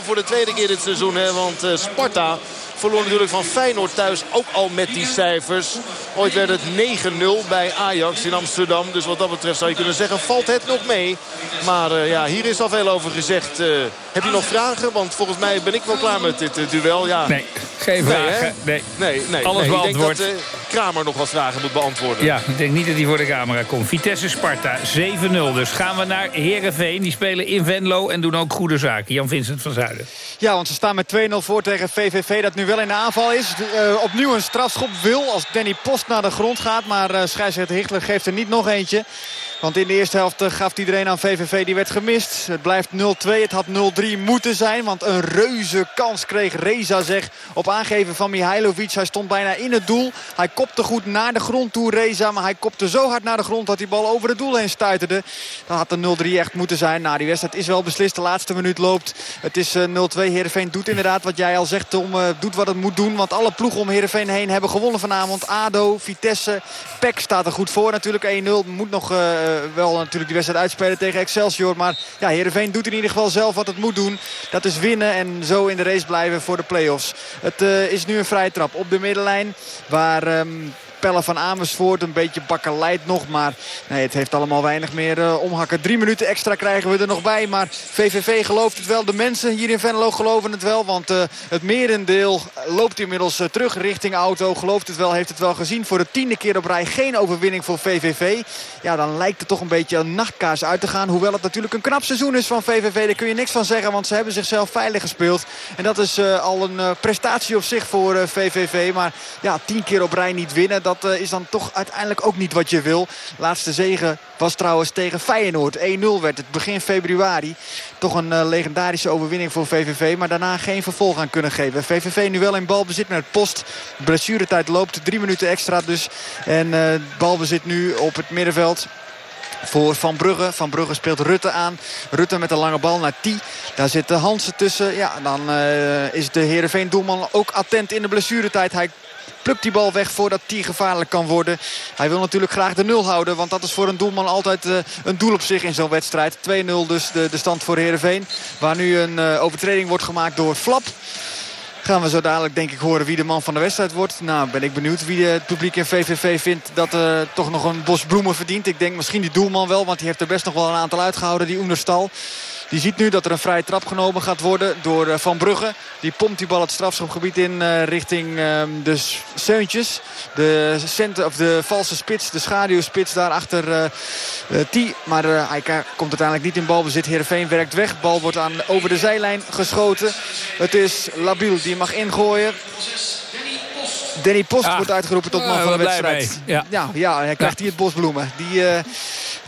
voor de tweede keer dit seizoen. Hè? Want uh, Sparta verloor natuurlijk van Feyenoord thuis ook al met die cijfers. Ooit werd het 9-0 bij Ajax in Amsterdam. Dus wat dat betreft zou je kunnen zeggen, valt het nog mee. Maar uh, ja, hier is al veel over gezegd. Uh, heb je nog vragen? Want volgens mij ben ik wel klaar met dit uh, duel. Ja. Nee, geen vragen. Nee, nee, nee. Alles nee. beantwoord. Ik denk dat Kramer nog wat vragen moet beantwoorden. Ja, ik denk niet dat hij voor de camera komt. Vitesse Sparta, 7-0. Dus gaan we naar Herenveen. Die spelen in Venlo en doen ook goede zaken. Jan-Vincent van Zuiden. Ja, want ze staan met 2-0 voor tegen VVV. Dat nu wel in de aanval is. Uh, opnieuw een strafschop wil als Danny Post naar de grond gaat. Maar uh, scheidsrechter Hichtler geeft er niet nog eentje. Want in de eerste helft uh, gaf iedereen aan VVV die werd gemist. Het blijft 0-2. Het had 0-3 moeten zijn. Want een reuze kans kreeg Reza zeg op aangeven van Mihailovic. Hij stond bijna in het doel. Hij kopte goed naar de grond toe Reza. Maar hij kopte zo hard naar de grond dat die bal over het doel heen stuiterde. Dan had de 0-3 echt moeten zijn. Nou, die wedstrijd is wel beslist. De laatste minuut loopt. Het is 0-2. Heerenveen doet inderdaad wat jij al zegt. Om, uh, doet wat het moet doen. Want alle ploegen om Heerenveen heen hebben gewonnen vanavond. ADO, Vitesse, PEC staat er goed voor natuurlijk. 1-0 moet nog wel natuurlijk die wedstrijd uitspelen tegen Excelsior. Maar ja, Heerenveen doet in ieder geval zelf wat het moet doen. Dat is winnen en zo in de race blijven voor de play-offs. Het uh, is nu een vrije trap op de middenlijn. Waar... Um, Pelle van Amersfoort. Een beetje bakkeleid nog. Maar nee, het heeft allemaal weinig meer uh, omhakken. Drie minuten extra krijgen we er nog bij. Maar VVV gelooft het wel. De mensen hier in Venlo geloven het wel. Want uh, het merendeel loopt inmiddels terug richting auto. Gelooft het wel, heeft het wel gezien. Voor de tiende keer op rij geen overwinning voor VVV. Ja, dan lijkt het toch een beetje een nachtkaars uit te gaan. Hoewel het natuurlijk een knap seizoen is van VVV. Daar kun je niks van zeggen. Want ze hebben zichzelf veilig gespeeld. En dat is al een prestatie op zich voor VVV. Maar ja, tien keer op rij niet winnen. Dat uh, is dan toch uiteindelijk ook niet wat je wil. Laatste zegen was trouwens tegen Feyenoord. 1-0 werd het begin februari. Toch een uh, legendarische overwinning voor VVV. Maar daarna geen vervolg aan kunnen geven. VVV nu wel in balbezit met post. Blessuretijd loopt. Drie minuten extra dus. En uh, balbezit nu op het middenveld voor Van Brugge. Van Brugge speelt Rutte aan. Rutte met een lange bal naar T. Daar zit Hansen tussen. Ja, dan is de Heerenveen doelman ook attent in de blessuretijd. Hij plukt die bal weg voordat die gevaarlijk kan worden. Hij wil natuurlijk graag de nul houden. Want dat is voor een doelman altijd uh, een doel op zich in zo'n wedstrijd. 2-0 dus de, de stand voor Heerenveen. Waar nu een uh, overtreding wordt gemaakt door Flap. Gaan we zo dadelijk denk ik horen wie de man van de wedstrijd wordt. Nou ben ik benieuwd wie het publiek in VVV vindt dat uh, toch nog een bos bloemen verdient. Ik denk misschien die doelman wel, want die heeft er best nog wel een aantal uitgehouden, die Oenerstal. Die ziet nu dat er een vrije trap genomen gaat worden door uh, Van Brugge. Die pompt die bal het strafschopgebied in uh, richting uh, de Seuntjes. De, center, of de valse spits, de schaduwspits daar achter T. Maar hij komt uiteindelijk niet in balbezit. Heerenveen werkt weg. Bal wordt aan, over de zijlijn geschoten. Het is Labiel die mag ingooien. Danny Post Ah. wordt uitgeroepen tot man van de wedstrijd. Ja. Ja, ja, hij krijgt hier het bosbloemen. Die eh,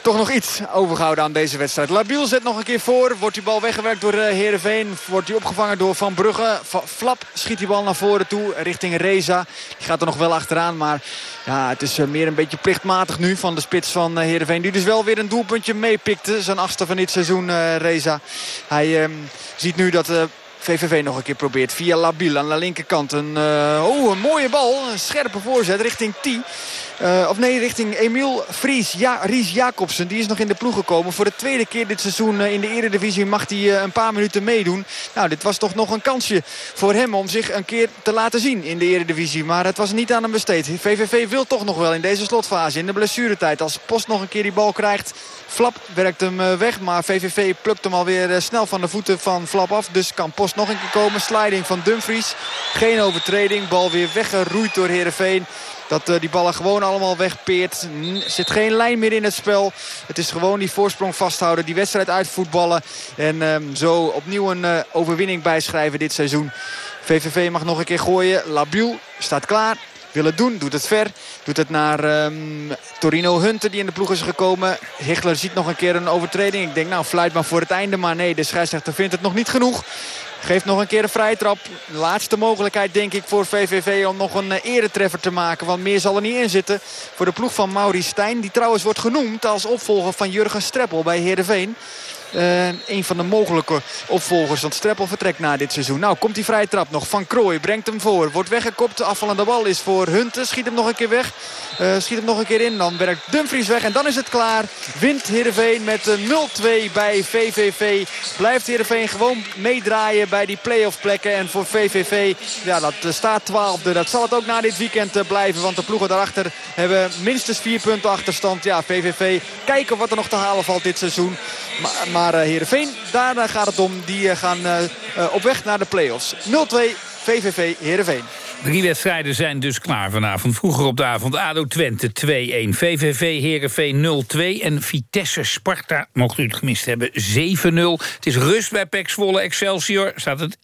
toch nog iets overgehouden aan deze wedstrijd. Labiel zet nog een keer voor. Wordt die bal weggewerkt door uh, Heerenveen. Wordt die opgevangen door Van Brugge. Flap schiet die bal naar voren toe richting Reza. Die gaat er nog wel achteraan. Maar ja, het is eh, meer een beetje plichtmatig nu van de spits van eh, Heerenveen. Die dus wel weer een doelpuntje meepikte. Zijn achtste van dit seizoen, eh, Reza. Hij ehm, ziet nu dat... eh, VVV nog een keer probeert. Via Labiel aan de linkerkant. Een, eh, oh, een mooie bal. Een scherpe voorzet richting T. Eh, of nee, richting Emiel Fries. Ja, Ries Jacobsen. Die is nog in de ploeg gekomen. Voor de tweede keer dit seizoen eh, in de eredivisie mag hij een paar minuten meedoen. Nou, dit was toch nog een kansje voor hem om zich een keer te laten zien in de eredivisie. Maar het was niet aan hem besteed. VVV wil toch nog wel in deze slotfase, in de blessuretijd. Als Post nog een keer die bal krijgt. Flap werkt hem eh, weg, maar VVV plukt hem alweer eh, snel van de voeten van Flap af. Dus kan Post nog een keer komen. Sliding van Dumfries. Geen overtreding. Bal weer weggeroeid door Heerenveen. Dat uh, die ballen gewoon allemaal wegpeert. Er zit geen lijn meer in het spel. Het is gewoon die voorsprong vasthouden. Die wedstrijd uitvoetballen. En um, zo opnieuw een overwinning bijschrijven dit seizoen. VVV mag nog een keer gooien. Labiel staat klaar. Wil het doen, doet het ver. Doet het naar um, Torino Hunter die in de ploeg is gekomen. Hichler ziet nog een keer een overtreding. Ik denk nou fluit maar voor het einde. Maar nee, de scheidsrechter vindt het nog niet genoeg. Geeft nog een keer een vrije trap. Laatste mogelijkheid denk ik voor VVV om nog een uh, eretreffer te maken. Want meer zal er niet in zitten voor de ploeg van Maurice Stijn. Die trouwens wordt genoemd als opvolger van Jurgen Streppel bij Heerenveen. Uh, een van de mogelijke opvolgers. Want Streppel vertrekt na dit seizoen. Nou, komt die vrije trap nog. Van Krooi brengt hem voor. Wordt weggekopt. De afvallende bal is voor Hunten. Schiet hem nog een keer weg. Uh, schiet hem nog een keer in. Dan werkt Dumfries weg. En dan is het klaar. Wint Heerenveen met 0-2 bij VVV. Blijft Heerenveen gewoon meedraaien bij die play-off plekken. En voor VVV, ja, dat staat twaalfde. Dat zal het ook na dit weekend blijven. Want de ploegen daarachter hebben minstens vier punten achterstand. Ja, VVV, kijken wat er nog te halen valt dit seizoen. Maar uh, Heerenveen, daar uh, gaat het om. Die uh, gaan op weg naar de play-offs. 0-2 VVV Heerenveen. Drie wedstrijden zijn dus klaar vanavond. Vroeger op de avond ADO Twente 2-1. VVV Heerenveen 0-2. En Vitesse Sparta, mocht u het gemist hebben, 7-0. Het is rust bij PEC Zwolle Excelsior, staat het 1-0.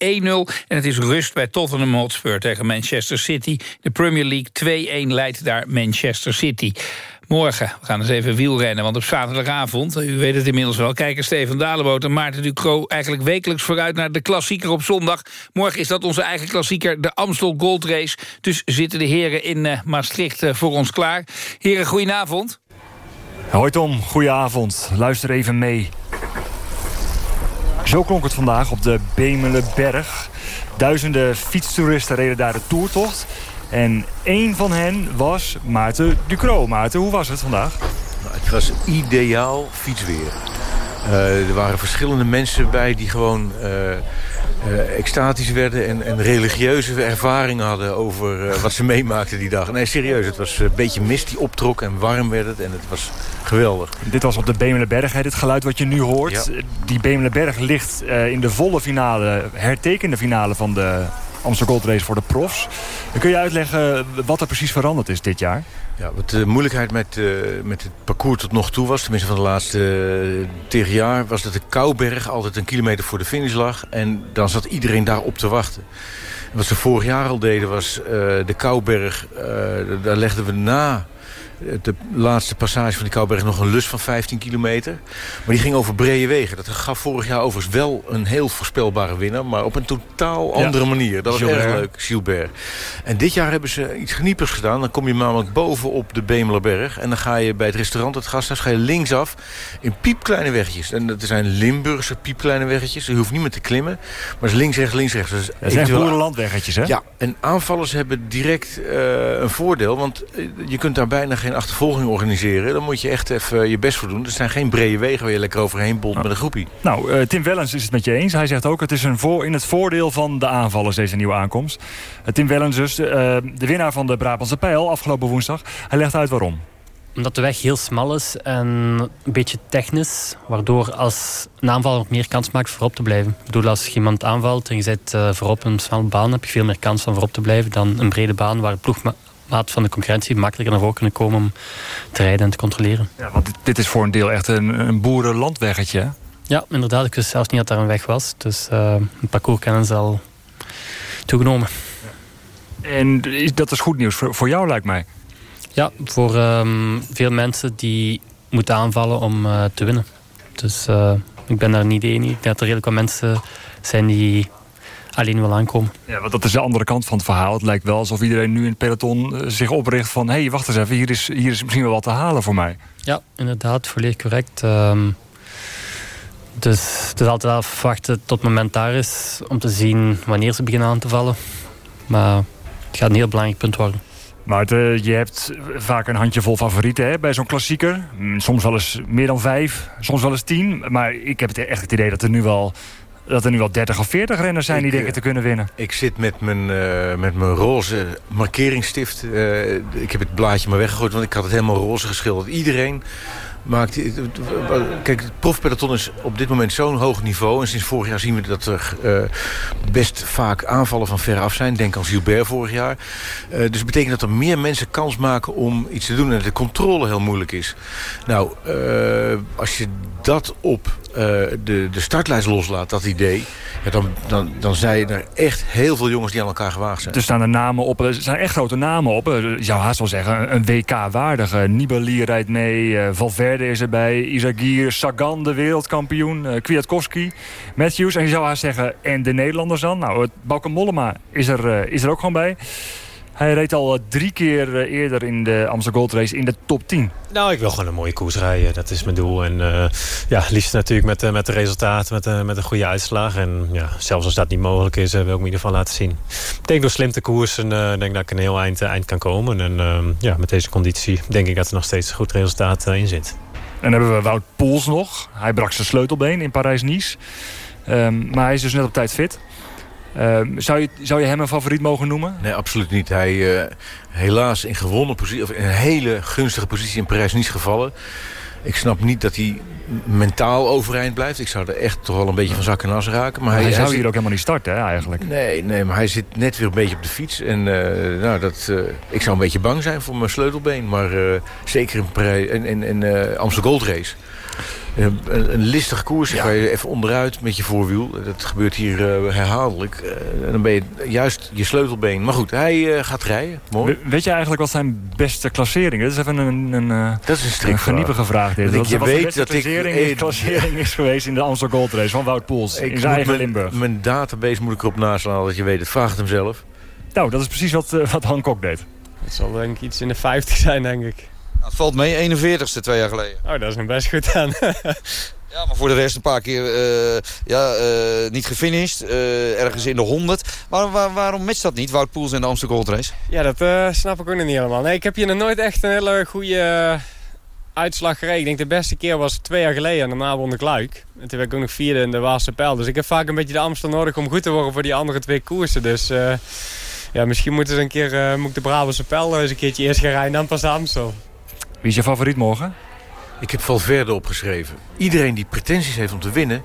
En het is rust bij Tottenham Hotspur tegen Manchester City. De Premier League 2-1 leidt daar Manchester City. Morgen, we gaan eens even wielrennen, want op zaterdagavond... u weet het inmiddels wel, kijken Steven Daleboot en Maarten Ducro... eigenlijk wekelijks vooruit naar de klassieker op zondag. Morgen is dat onze eigen klassieker, de Amstel Gold Race. Dus zitten de heren in uh, Maastricht uh, voor ons klaar. Heren, goedenavond. Hoi Tom, goedenavond. Luister even mee. Zo klonk het vandaag op de Bemelenberg. Duizenden fietstoeristen reden daar de toertocht... En één van hen was Maarten Ducro. Maarten, hoe was het vandaag? Nou, het was ideaal fietsweer. Uh, er waren verschillende mensen bij die gewoon uh, uh, extatisch werden... En, en, religieuze ervaringen hadden over wat ze meemaakten die dag. Nee, serieus, het was een beetje mist die optrok en warm werd het. En het was geweldig. Dit was op de Bemelenberg, dit geluid wat je nu hoort. Ja. Die Bemelenberg ligt in de volle finale, hertekende finale van de Amsterdam Gold Race voor de profs. Kun je uitleggen wat er precies veranderd is dit jaar? Ja, wat de moeilijkheid met, uh, met het parcours tot nog toe was... tenminste van de laatste uh, tegen jaar... was dat de Kouberg altijd een kilometer voor de finish lag... en dan zat iedereen daarop te wachten. En wat ze vorig jaar al deden was uh, de Kouberg... daar legden we na de laatste passage van die Kouberg nog een lus van 15 kilometer. Maar die ging over brede wegen. Dat gaf vorig jaar overigens wel een heel voorspelbare winnaar... maar op een totaal andere ja. manier. Dat was Gilbert. erg leuk, Gilbert. En dit jaar hebben ze iets geniepers gedaan. Dan kom je namelijk boven op de Bemelerberg... en dan ga je bij het restaurant, het gasthuis, ga je linksaf... in piepkleine weggetjes. En dat zijn Limburgse piepkleine weggetjes. Je hoeft niet meer te klimmen. Maar het is links, rechts, links, rechts. Dus dat zijn boerenlandweggetjes, hè? Ja, en aanvallers hebben direct uh, een voordeel... want je kunt daar bijna geen geen achtervolging organiseren. Dan moet je echt even je best voor doen. Er zijn geen brede wegen waar je lekker overheen bolt met een groepie. Nou, uh, Tim Wellens is het met je eens. Hij zegt ook, het is een voor, in het voordeel van de aanvallers deze nieuwe aankomst. Uh, Tim Wellens dus, uh, de winnaar van de Brabantse Pijl afgelopen woensdag. Hij legt uit waarom omdat de weg heel smal is en een beetje technisch. Waardoor als een aanvaller meer kans maakt voorop te blijven. Ik bedoel, als je iemand aanvalt en je zit uh, voorop een smalle baan... heb je veel meer kans van voorop te blijven dan een brede baan... waar de ploegmaat van de concurrentie makkelijker naar voren kunnen komen... om te rijden en te controleren. Ja, want dit is voor een deel echt een, een boerenlandweggetje. Ja, inderdaad. Ik wist zelfs niet dat daar een weg was. Dus uh, het parcours kennen ze al toegenomen. En dat is goed nieuws voor, voor jou, lijkt mij. Ja, voor um, veel mensen die moeten aanvallen om uh, te winnen. Dus uh, ik ben daar niet de enige. Ik denk dat er redelijk wat mensen zijn die alleen wil aankomen. Ja, want dat is de andere kant van het verhaal. Het lijkt wel alsof iedereen nu in het peloton uh, zich opricht van... hé, hey, wacht eens even, hier is, hier is misschien wel wat te halen voor mij. Ja, inderdaad, volledig correct. Um, dus het is altijd afwachten tot het moment daar is... om te zien wanneer ze beginnen aan te vallen. Maar het gaat een heel belangrijk punt worden. Maar uh, je hebt vaak een handjevol favorieten hè, bij zo'n klassieker. Soms wel eens meer dan vijf, soms wel eens tien. Maar ik heb het echt het idee dat er nu wel, dat er nu wel 30 of 40 renners zijn... ik, die denken te kunnen winnen. Ik zit met mijn, uh, met mijn roze markeringsstift. Uh, ik heb het blaadje maar weggegooid, want ik had het helemaal roze geschilderd. Iedereen maakt... Kijk, het profpeloton is op dit moment zo'n hoog niveau. En sinds vorig jaar zien we dat er uh, best vaak aanvallen van veraf zijn. Denk aan Gilbert vorig jaar. Uh, dus het betekent dat er meer mensen kans maken om iets te doen. En dat de controle heel moeilijk is. Nou, uh, als je dat op de, de startlijst loslaat, dat idee... Ja, dan, dan, dan zijn er echt heel veel jongens die aan elkaar gewaagd zijn. Er staan er namen op, er zijn echt grote namen op. Je zou haast wel zeggen, een WK-waardige. Nibali rijdt mee, Valverde is erbij, Izagir, Sagan, de wereldkampioen, Kwiatkowski, Matthews. En je zou haast zeggen, en de Nederlanders dan? Nou, Bauke Mollema is er, is er ook gewoon bij. Hij reed al drie keer eerder in de Amsterdam Gold Race in de top 10. Nou, ik wil gewoon een mooie koers rijden. Dat is mijn doel. En uh, ja, liefst natuurlijk met, uh, met de resultaten, met, uh, met een goede uitslag. En ja, zelfs als dat niet mogelijk is, wil ik me in ieder geval laten zien. Ik denk door slim te koersen, denk dat ik een heel eind, eind kan komen. En ja, met deze conditie denk ik dat er nog steeds een goed resultaat in zit. En dan hebben we Wout Poels nog. Hij brak zijn sleutelbeen in Parijs-Nice. Um, maar hij is dus net op tijd fit. Um, zou, je, zou je hem een favoriet mogen noemen? Nee, absoluut niet. Hij uh, helaas in gewonnen positie, of in een hele gunstige positie in Parijs-Nice gevallen. Ik snap niet dat hij mentaal overeind blijft. Ik zou er echt toch wel een beetje van zak en as raken. Maar, maar hij, hij, zou hij hier ook helemaal niet starten, hè, eigenlijk. Nee, nee, maar hij zit net weer een beetje op de fiets. En uh, nou, dat, uh, ik zou een beetje bang zijn voor mijn sleutelbeen. Maar uh, zeker in, Parijs, in, in, in Amsterdam Gold Race. Een, een listige koers, ja. ga je even onderuit met je voorwiel. Dat gebeurt hier uh, herhaaldelijk. Uh, dan ben je juist je sleutelbeen. Maar goed, hij uh, gaat rijden. Mooi. We, weet je eigenlijk wat zijn beste klassering is? Dat is even een, een, dat is een, een geniepige vraag. Dit. Dat je wat weet dat ik... Klassering, klassering is geweest in de Amsterdam Gold Race van Wout Poels. in zijn eigen Limburg. Mijn database moet ik erop naslaan dat je weet het. Vraag het hem zelf. Nou, dat is precies wat, wat Han Kok deed. Het zal denk ik iets in de 50 zijn, denk ik. Het valt mee, 41ste twee jaar geleden. Oh, dat is nog best goed aan. <laughs> ja, maar voor de rest een paar keer uh, ja, uh, niet gefinished. Uh, ergens in de 100. Maar waar, waarom matcht dat niet, Wout Poels en de Amsterdam Gold Race? Ja, dat snap ik ook nog niet helemaal. Nee, ik heb hier nog nooit echt een hele goede uitslag gereden. Ik denk de beste keer was twee jaar geleden. En daarna won ik Luik. En toen werd ik ook nog vierde in de Waalse Pijl. Dus ik heb vaak een beetje de Amsterdam nodig om goed te worden voor die andere twee koersen. Dus ja, misschien moeten ze een keer moet ik de Brabantse Pijl eens een keertje eerst gaan rijden. Dan pas de Amstel. Wie is je favoriet morgen? Ik heb Valverde opgeschreven. Iedereen die pretenties heeft om te winnen...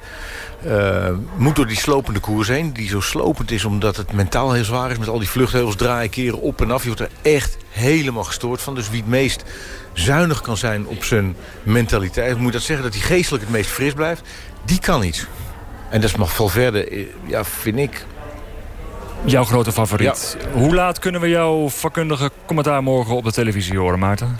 Uh, moet door die slopende koers heen. Die zo slopend is omdat het mentaal heel zwaar is. Met al die vluchtheuvels draaien, keren op en af. Je wordt er echt helemaal gestoord van. Dus wie het meest zuinig kan zijn op zijn mentaliteit... moet dat zeggen dat hij geestelijk het meest fris blijft. Die kan iets. En dat mag Valverde, ja, vind ik... Jouw grote favoriet. Ja. Hoe laat kunnen we jouw vakkundige commentaar morgen op de televisie horen, Maarten?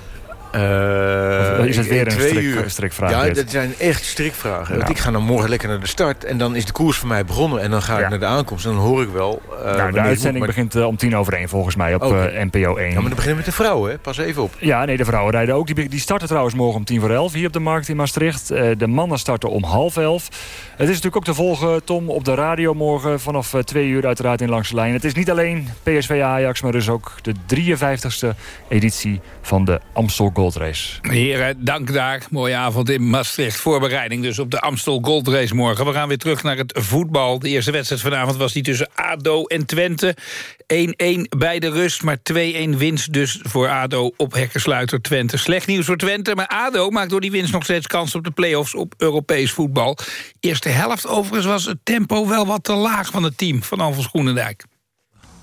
Uh, is het weer een strik, strikvraag? Ja, dat zijn echt strikvragen. Ja. Want ik ga dan morgen lekker naar de start. En dan is de koers voor mij begonnen. En dan ga ik ja. naar de aankomst. En dan hoor ik wel... Uh, nou, de uitzending maar... begint uh, om tien over één volgens mij op okay. NPO 1. Ja, maar dan beginnen we met de vrouwen, hè? Pas even op. Ja, nee, de vrouwen rijden ook. Die, die starten trouwens morgen om tien voor elf hier op de markt in Maastricht. de mannen starten om half elf. Het is natuurlijk ook te volgen, Tom, op de radio morgen... vanaf twee uur uiteraard in Langs de Lijn. Het is niet alleen PSV Ajax, maar dus ook de 53ste editie van de Amstel Gold Race. Heren, dank daar. Mooie avond in Maastricht. Voorbereiding dus op de Amstel Gold Race morgen. We gaan weer terug naar het voetbal. De eerste wedstrijd vanavond was die tussen ADO en Twente. 1-1 bij de rust, maar 2-1 winst dus voor ADO op hekkersluiter Twente. Slecht nieuws voor Twente, maar ADO maakt door die winst nog steeds kans op de play-offs op Europees voetbal. Eerste helft overigens was het tempo wel wat te laag van het team van Alfons Groenendijk.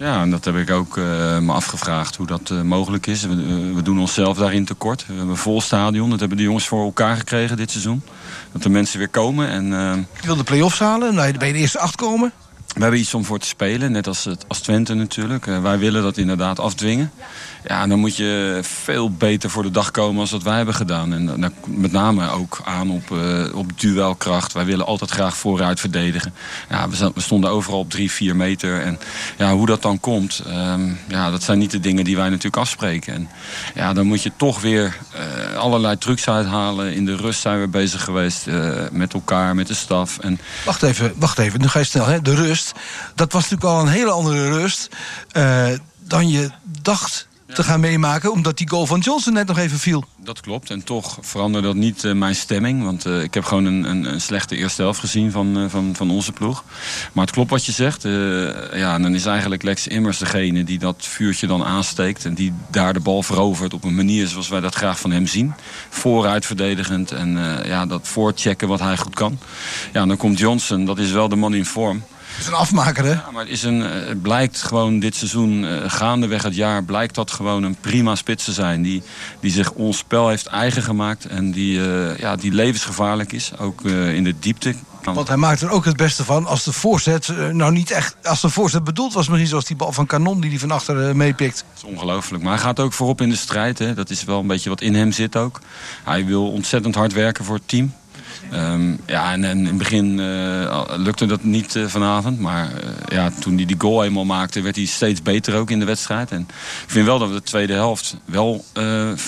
Ja, en dat heb ik ook uh, me afgevraagd hoe dat uh, mogelijk is. We, uh, we, doen onszelf daarin tekort. We hebben een vol stadion. Dat hebben de jongens voor elkaar gekregen dit seizoen. Dat de mensen weer komen. En, Je wil de play-offs halen, nou, bij de eerste acht komen. We hebben iets om voor te spelen, net als, het, als Twente natuurlijk. wij willen dat inderdaad afdwingen. Ja, dan moet je veel beter voor de dag komen als wat wij hebben gedaan. En dan met name ook aan op, uh, op duelkracht. Wij willen altijd graag vooruit verdedigen. Ja, we, stonden overal op drie, vier meter. En ja, hoe dat dan komt, um, ja, dat zijn niet de dingen die wij natuurlijk afspreken. En ja, dan moet je toch weer uh, allerlei trucs uithalen. In de rust zijn we bezig geweest met elkaar, met de staf. En... Wacht even, wacht even. Nu ga je snel, hè? De rust. Dat was natuurlijk al een hele andere rust dan je dacht te gaan meemaken... omdat die goal van Johnson net nog even viel. Dat klopt. En toch veranderde dat niet uh, mijn stemming. Want uh, ik heb gewoon een, een, een, slechte eerste helft gezien van, uh, van, van onze ploeg. Maar het klopt wat je zegt. ja, en dan is eigenlijk Lex Immers degene die dat vuurtje dan aansteekt. En die daar de bal verovert op een manier zoals wij dat graag van hem zien. Vooruit verdedigend en ja, dat voorchecken wat hij goed kan. Ja, en dan komt Johnson. Dat is wel de man in vorm. Het is een afmaker, hè? Ja, maar het, is een, het blijkt gewoon dit seizoen, uh, gaandeweg het jaar... blijkt dat gewoon een prima spits te zijn. Die, die zich ons spel heeft eigen gemaakt. En die, uh, ja, die levensgevaarlijk is, ook uh, in de diepte. Want hij maakt er ook het beste van als de voorzet nou niet echt... als de voorzet bedoeld was, misschien zoals die bal van Kanon... die hij van achter meepikt. Dat is ongelooflijk. Maar hij gaat ook voorop in de strijd. Hè. Dat is wel een beetje wat in hem zit ook. Hij wil ontzettend hard werken voor het team. Um, ja, en, in het begin uh, lukte dat niet uh, vanavond. Maar uh, ja, toen hij die goal eenmaal maakte, werd hij steeds beter ook in de wedstrijd. En ik vind wel dat we de tweede helft wel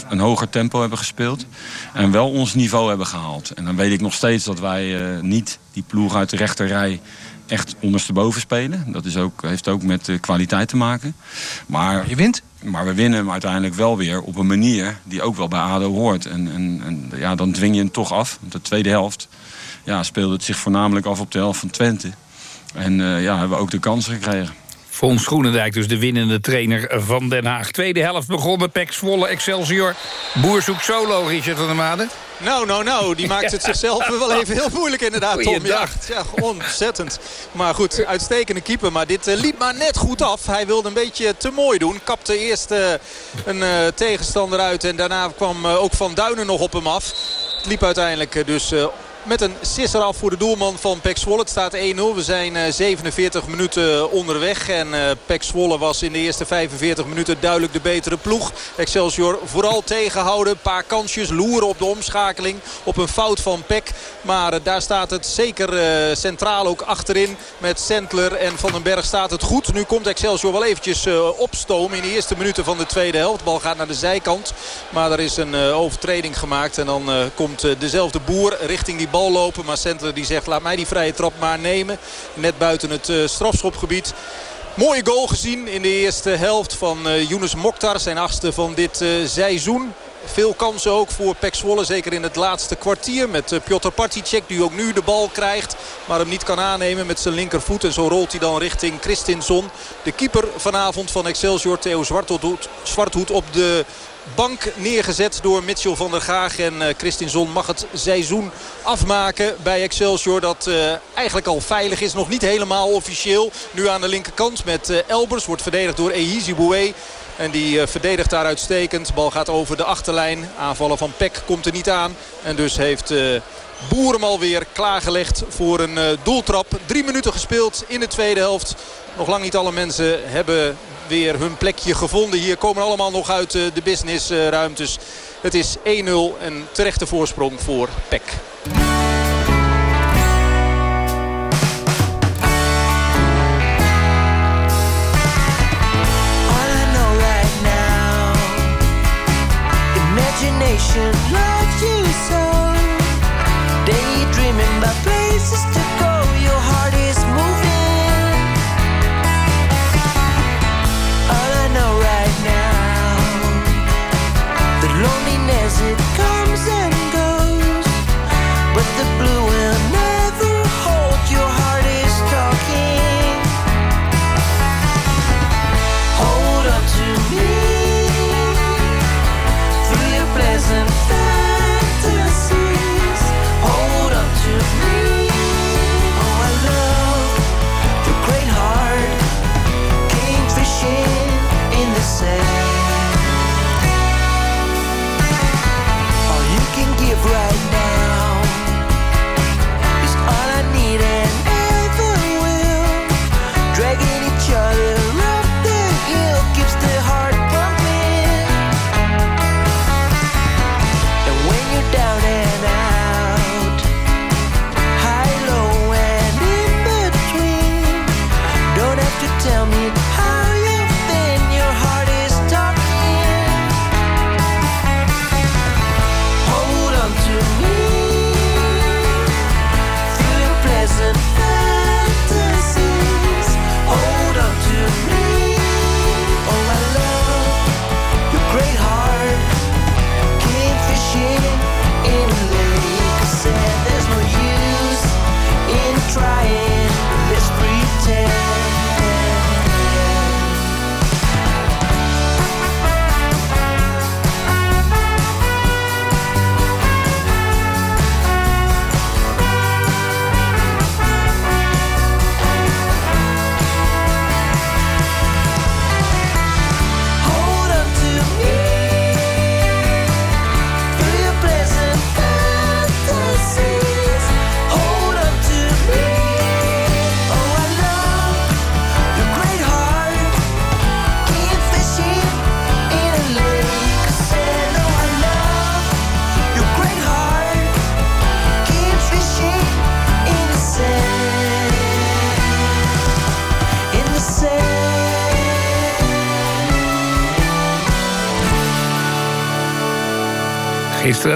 een hoger tempo hebben gespeeld. En wel ons niveau hebben gehaald. En dan weet ik nog steeds dat wij niet die ploeg uit de rechterrij echt ondersteboven spelen. Dat is ook, heeft ook met kwaliteit te maken. Maar, je wint? Maar we winnen hem uiteindelijk wel weer op een manier die ook wel bij ADO hoort. En, en, en ja, dan dwing je hem toch af. De tweede helft ja, speelde het zich voornamelijk af op de helft van Twente. En uh, ja, hebben we ook de kansen gekregen. Fons Groenendijk, dus de winnende trainer van Den Haag. Tweede helft begonnen, Pek Zwolle, Excelsior. Boer zoekt solo, Richard van der Made. Nou, nou, nou, die maakt het <laughs> zichzelf wel even heel moeilijk inderdaad, Tom. Ja, ja, ontzettend. Maar goed, uitstekende keeper. Maar dit uh, liep maar net goed af. Hij wilde een beetje te mooi doen. Kapte eerst uh, een uh, tegenstander uit. En daarna kwam ook Van Duinen nog op hem af. Het liep uiteindelijk dus met een sisser af voor de doelman van Pek Zwolle. Het staat 1-0. We zijn uh, 47 minuten onderweg. En uh, Pek Zwolle was in de eerste 45 minuten duidelijk de betere ploeg. Excelsior vooral tegenhouden. Een paar kansjes loeren op de omschakeling. Op een fout van Pek. Maar daar staat het zeker centraal ook achterin. Met Sentler en Van den Berg staat het goed. Nu komt Excelsior wel eventjes opstomen in de eerste minuten van de tweede helft. De bal gaat naar de zijkant. Maar er is een overtreding gemaakt. En dan komt dezelfde boer richting die bal bal lopen. Maar Sentler die zegt laat mij die vrije trap maar nemen. Net buiten het uh, strafschopgebied. Mooie goal gezien in de eerste helft van uh, Younes Mokhtar. Zijn achtste van dit uh, seizoen. Veel kansen ook voor Pek Zwolle. Zeker in het laatste kwartier met Piotr Particek. Die ook nu de bal krijgt. Maar hem niet kan aannemen met zijn linkervoet. En zo rolt hij dan richting Christinson. De keeper vanavond van Excelsior. Theo Zwarthoed op de bank neergezet door Mitchell van der Gaag. En uh, Christinson mag het seizoen afmaken bij Excelsior. Dat uh, eigenlijk al veilig is. Nog niet helemaal officieel. Nu aan de linkerkant met uh, Elbers. Wordt verdedigd door Ehizi Boué. En die verdedigt daar uitstekend. Bal gaat over de achterlijn. Aanvallen van Peck komt er niet aan. En dus heeft... Boer hem alweer klaargelegd voor een doeltrap. Drie minuten gespeeld in de tweede helft. Nog lang niet alle mensen hebben weer hun plekje gevonden. Hier komen allemaal nog uit uh, de businessruimtes. Het is 1-0 en terechte voorsprong voor PEC. Imagination loves you so Daydreaming about places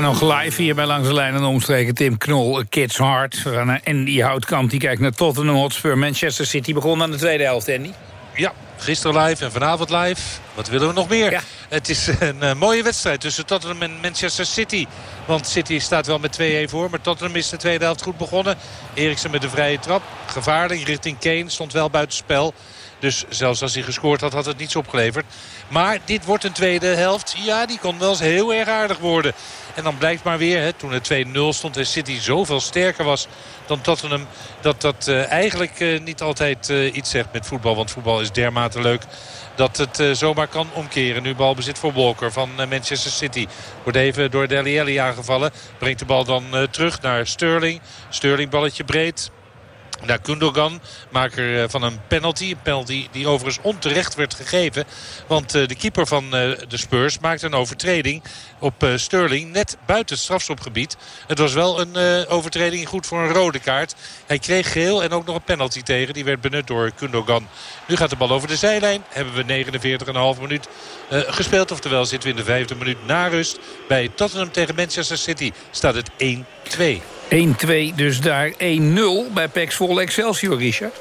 Gisteren nog live hier bij Langs de Lijn en Omstreken. Tim Knol, Kids Hart. We gaan naar Andy Houtkamp. Die kijkt naar Tottenham Hotspur. Manchester City begon aan de tweede helft, Andy. Ja, gisteren live en vanavond live. Wat willen we nog meer? Het is een eh, mooie wedstrijd tussen Tottenham en Manchester City. Want City staat wel met 2-1 voor. Maar Tottenham is de tweede helft goed begonnen. Eriksen met de vrije trap. Gevaarlijk richting Kane. Stond wel buiten spel. Dus zelfs als hij gescoord had, had het niets opgeleverd. Maar dit wordt een tweede helft. Ja, die kon wel eens heel erg aardig worden. En dan blijkt maar weer, hè, toen het 2-0 stond en City zoveel sterker was dan Tottenham... dat dat uh, eigenlijk uh, niet altijd uh, iets zegt met voetbal. Want voetbal is dermate leuk dat het zomaar kan omkeren. Nu balbezit voor Walker van Manchester City. Wordt even door Deli aangevallen. Brengt de bal dan terug naar Sterling. Sterling balletje breed naar Gundogan. Maker van een penalty. Een penalty die overigens onterecht werd gegeven. Want de keeper van de Spurs maakte een overtreding op Sterling. Net buiten het strafschopgebied. Het was wel een overtreding goed voor een rode kaart. Hij kreeg geel en ook nog een penalty tegen. Die werd benut door Gundogan. Nu gaat de bal over de zijlijn. Hebben we 49,5 minuut gespeeld. Oftewel zitten we in de vijfde minuut na rust. Bij Tottenham tegen Manchester City staat het 1-2. 1-2, dus daar 1-0 bij Pax Volle Excelsior, Richard.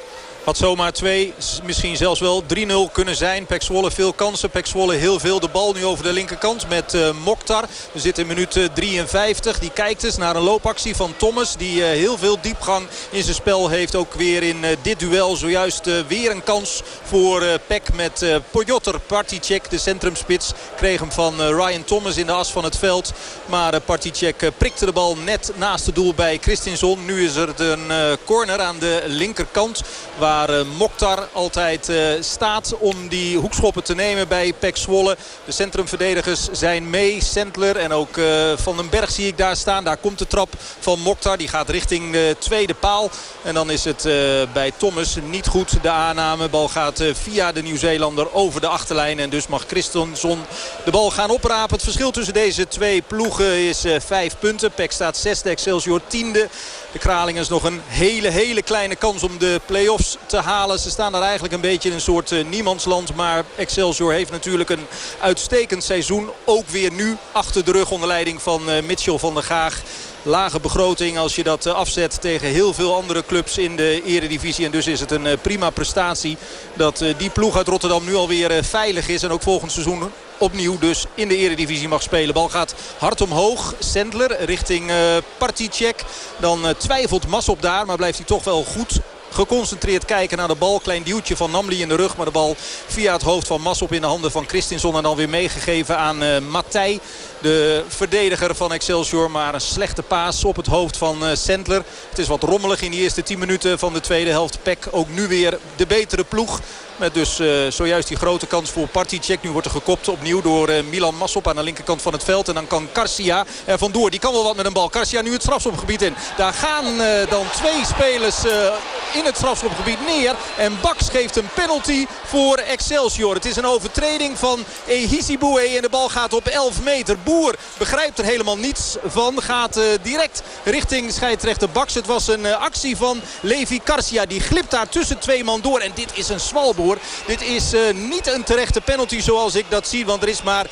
Had zomaar 2, misschien zelfs wel 3-0 kunnen zijn. Pek Zwolle veel kansen. Pek Zwolle heel veel. De bal nu over de linkerkant met uh, Mokhtar. We zitten in minuut uh, 53. Die kijkt eens naar een loopactie van Thomas. Die uh, heel veel diepgang in zijn spel heeft. Ook weer in dit duel zojuist weer een kans voor Pek met Pojotter. Particek, de centrumspits, kreeg hem van Ryan Thomas in de as van het veld. Maar Particek prikte de bal net naast het doel bij Christinson. Nu is er een corner aan de linkerkant. Waar Waar Mokhtar altijd staat om die hoekschoppen te nemen bij Pek Zwolle. De centrumverdedigers zijn mee. Sentler en ook Van den Berg zie ik daar staan. Daar komt de trap van Mokhtar. Die gaat richting de tweede paal. En dan is het bij Thomas niet goed. De aanname. Bal gaat via de Nieuw-Zeelander over de achterlijn. En dus mag Christensen de bal gaan oprapen. Het verschil tussen deze twee ploegen is vijf punten. Pek staat zesde, Excelsior tiende. De Kralingers nog een hele, hele kleine kans om de play-offs te halen. Ze staan daar eigenlijk een beetje in een soort uh, niemandsland. Maar Excelsior heeft natuurlijk een uitstekend seizoen. Ook weer nu achter de rug onder leiding van uh, Mitchell van der Gaag. Lage begroting als je dat afzet tegen heel veel andere clubs in de eredivisie. En dus is het een prima prestatie dat die ploeg uit Rotterdam nu alweer veilig is. En ook volgend seizoen opnieuw dus in de eredivisie mag spelen. Bal gaat hard omhoog. Sendler richting uh. Dan uh, twijfelt Massop daar, maar blijft hij toch wel goed geconcentreerd kijken naar de bal. Klein duwtje van Namli in de rug. Maar de bal via het hoofd van Massop in de handen van Christinson. En dan weer meegegeven aan uh, Matthij. De verdediger van Excelsior. Maar een slechte paas op het hoofd van uh, Sendler. Het is wat rommelig in die eerste 10 minuten van de tweede helft. Pek ook nu weer de betere ploeg. Met dus uh, zojuist die grote kans voor Particek. Nu wordt er gekopt opnieuw door uh, Milan Massop aan de linkerkant van het veld. En dan kan Garcia er vandoor. Die kan wel wat met een bal. Garcia nu het strafschopgebied in. Daar gaan dan twee spelers in het strafschopgebied neer. En Baks geeft een penalty voor Excelsior. Het is een overtreding van Ehisi Boué. En de bal gaat op 11 meter. Boer begrijpt er helemaal niets van. Gaat direct richting scheidsrechter Baks. Het was een actie van Levi Garcia. Die glipt daar tussen twee man door. En dit is een zwalboer. Dit is uh, niet een terechte penalty zoals ik dat zie. Want er is maar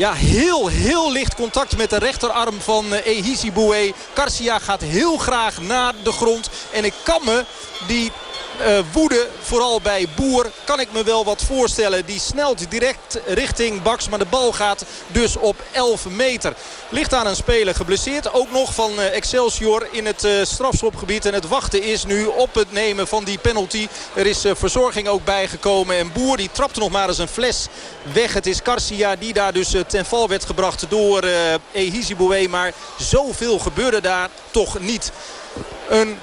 ja, heel, heel licht contact met de rechterarm van uh, Ehisi Boué. Garcia gaat heel graag naar de grond. En ik kan me die uh, woede, vooral bij Boer, kan ik me wel wat voorstellen. Die snelt direct richting Baks, maar de bal gaat dus op 11 meter. Ligt aan een speler geblesseerd, ook nog van uh, Excelsior in het uh, strafschopgebied. En het wachten is nu op het nemen van die penalty. Er is verzorging ook bijgekomen. En Boer die trapte nog maar eens een fles weg. Het is Garcia die daar dus ten val werd gebracht door uh, Ehisi Boué. Maar zoveel gebeurde daar toch niet. Een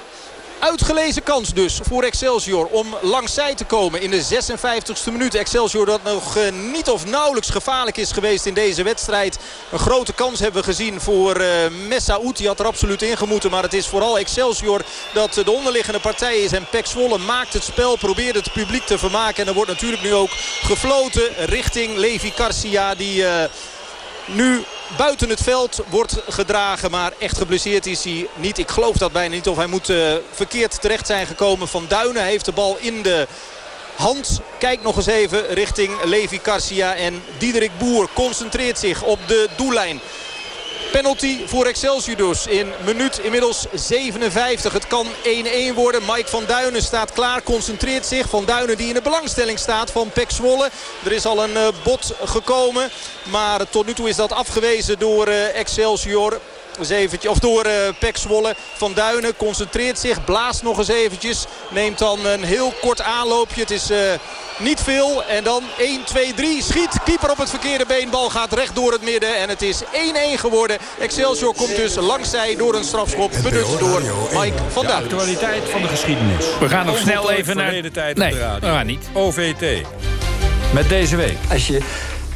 Uitgelezen kans dus voor Excelsior om langs zij te komen in de 56e minuut. Excelsior dat nog uh, niet of nauwelijks gevaarlijk is geweest in deze wedstrijd. Een grote kans hebben we gezien voor uh, Messaoud. Die had er absoluut in gemoeten. Maar het is vooral Excelsior dat de onderliggende partij is. En Pek Zwolle maakt het spel, probeert het publiek te vermaken. En er wordt natuurlijk nu ook gefloten richting Levi Garcia die... Uh, nu buiten het veld wordt gedragen. Maar echt geblesseerd is hij niet. Ik geloof dat bijna niet. Of hij moet uh, verkeerd terecht zijn gekomen. Van Duinen heeft de bal in de hand. Kijkt nog eens even richting Levi Garcia. En Diederik Boer concentreert zich op de doellijn. Penalty voor Excelsior dus in minuut inmiddels 57. Het kan 1-1 worden. Mike van Duinen staat klaar, concentreert zich. Van Duinen die in de belangstelling staat van Pek Zwolle. Er is al een uh, bot gekomen. Maar tot nu toe is dat afgewezen door uh, Excelsior. Eens eventjes, of door uh, Pek Zwolle. Van Duinen concentreert zich, blaast nog eens eventjes. Neemt dan een heel kort aanloopje. Het is uh, niet veel. En dan 1, 2, 3. Schiet. Keeper op het verkeerde been. Bal gaat recht door het midden. En het is 1-1 geworden. Excelsior komt dus langzij door een strafschop. Benut door Mike van Duinen. De actualiteit van de geschiedenis. We gaan nog snel even naar... De tijd nee, op de radio. we gaan niet. OVT. Met deze week. Als je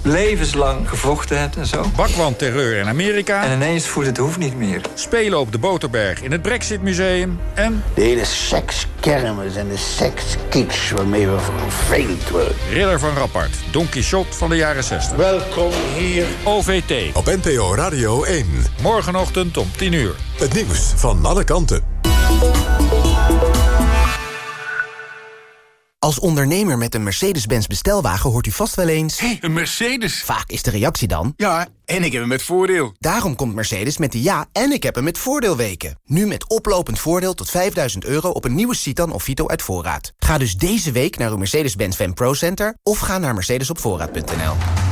levenslang gevochten hebt en zo. Bakwandterreur in Amerika. En ineens voelt het hoeft niet meer. Spelen op de Boterberg in het Brexit Museum. En... De hele sekskermis en de sekskitsch waarmee we verveeld worden. Ridder van Rappard. Don Quixote van de jaren 60. Welkom hier. OVT. Op NPO Radio 1. Morgenochtend om 10 uur. Het nieuws van alle kanten. Als ondernemer met een Mercedes-Benz bestelwagen hoort u vast wel eens... Hé, hey, een Mercedes! Vaak is de reactie dan... Ja, en ik heb hem met voordeel. Daarom komt Mercedes met de ja en ik heb hem met voordeelweken. Nu met oplopend voordeel tot 5000 euro op een nieuwe Citan of Vito uit voorraad. Ga dus deze week naar uw Mercedes-Benz Fan Pro Center... of ga naar mercedesopvoorraad.nl.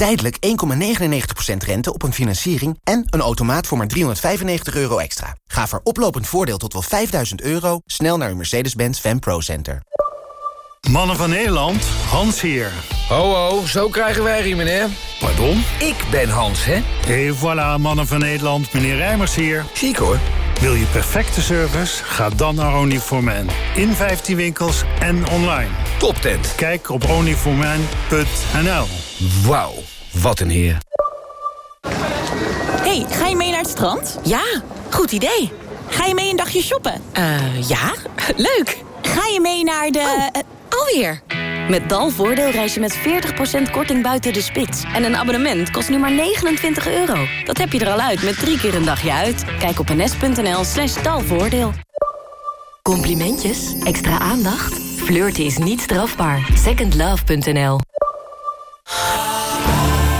Tijdelijk 1,99% rente op een financiering en een automaat voor maar 395 euro extra. Ga voor oplopend voordeel tot wel 5000 euro snel naar uw Mercedes-Benz Fan Pro Center. Mannen van Nederland, Hans hier. Ho ho, zo krijgen wij hier, meneer. Pardon? Ik ben Hans, hè? Et voilà, Mannen van Nederland, meneer Rijmers hier. Chic hoor. Wil je perfecte service? Ga dan naar Onlyforman. In 15 winkels en online. Toptent. Kijk op onlyforman.nl. Wauw, wat een heer. hey, ga je mee naar het strand? Ja, goed idee. Ga je mee een dagje shoppen? Uh, ja, leuk. Ga je mee naar de... Oh, uh, alweer. Met Dalvoordeel reis je met 40% korting buiten de spits. En een abonnement kost nu maar 29 euro. Dat heb je er al uit met drie keer een dagje uit. Kijk op ns.nl slash dalvoordeel. Complimentjes? Extra aandacht? Flirten is niet strafbaar. Secondlove.nl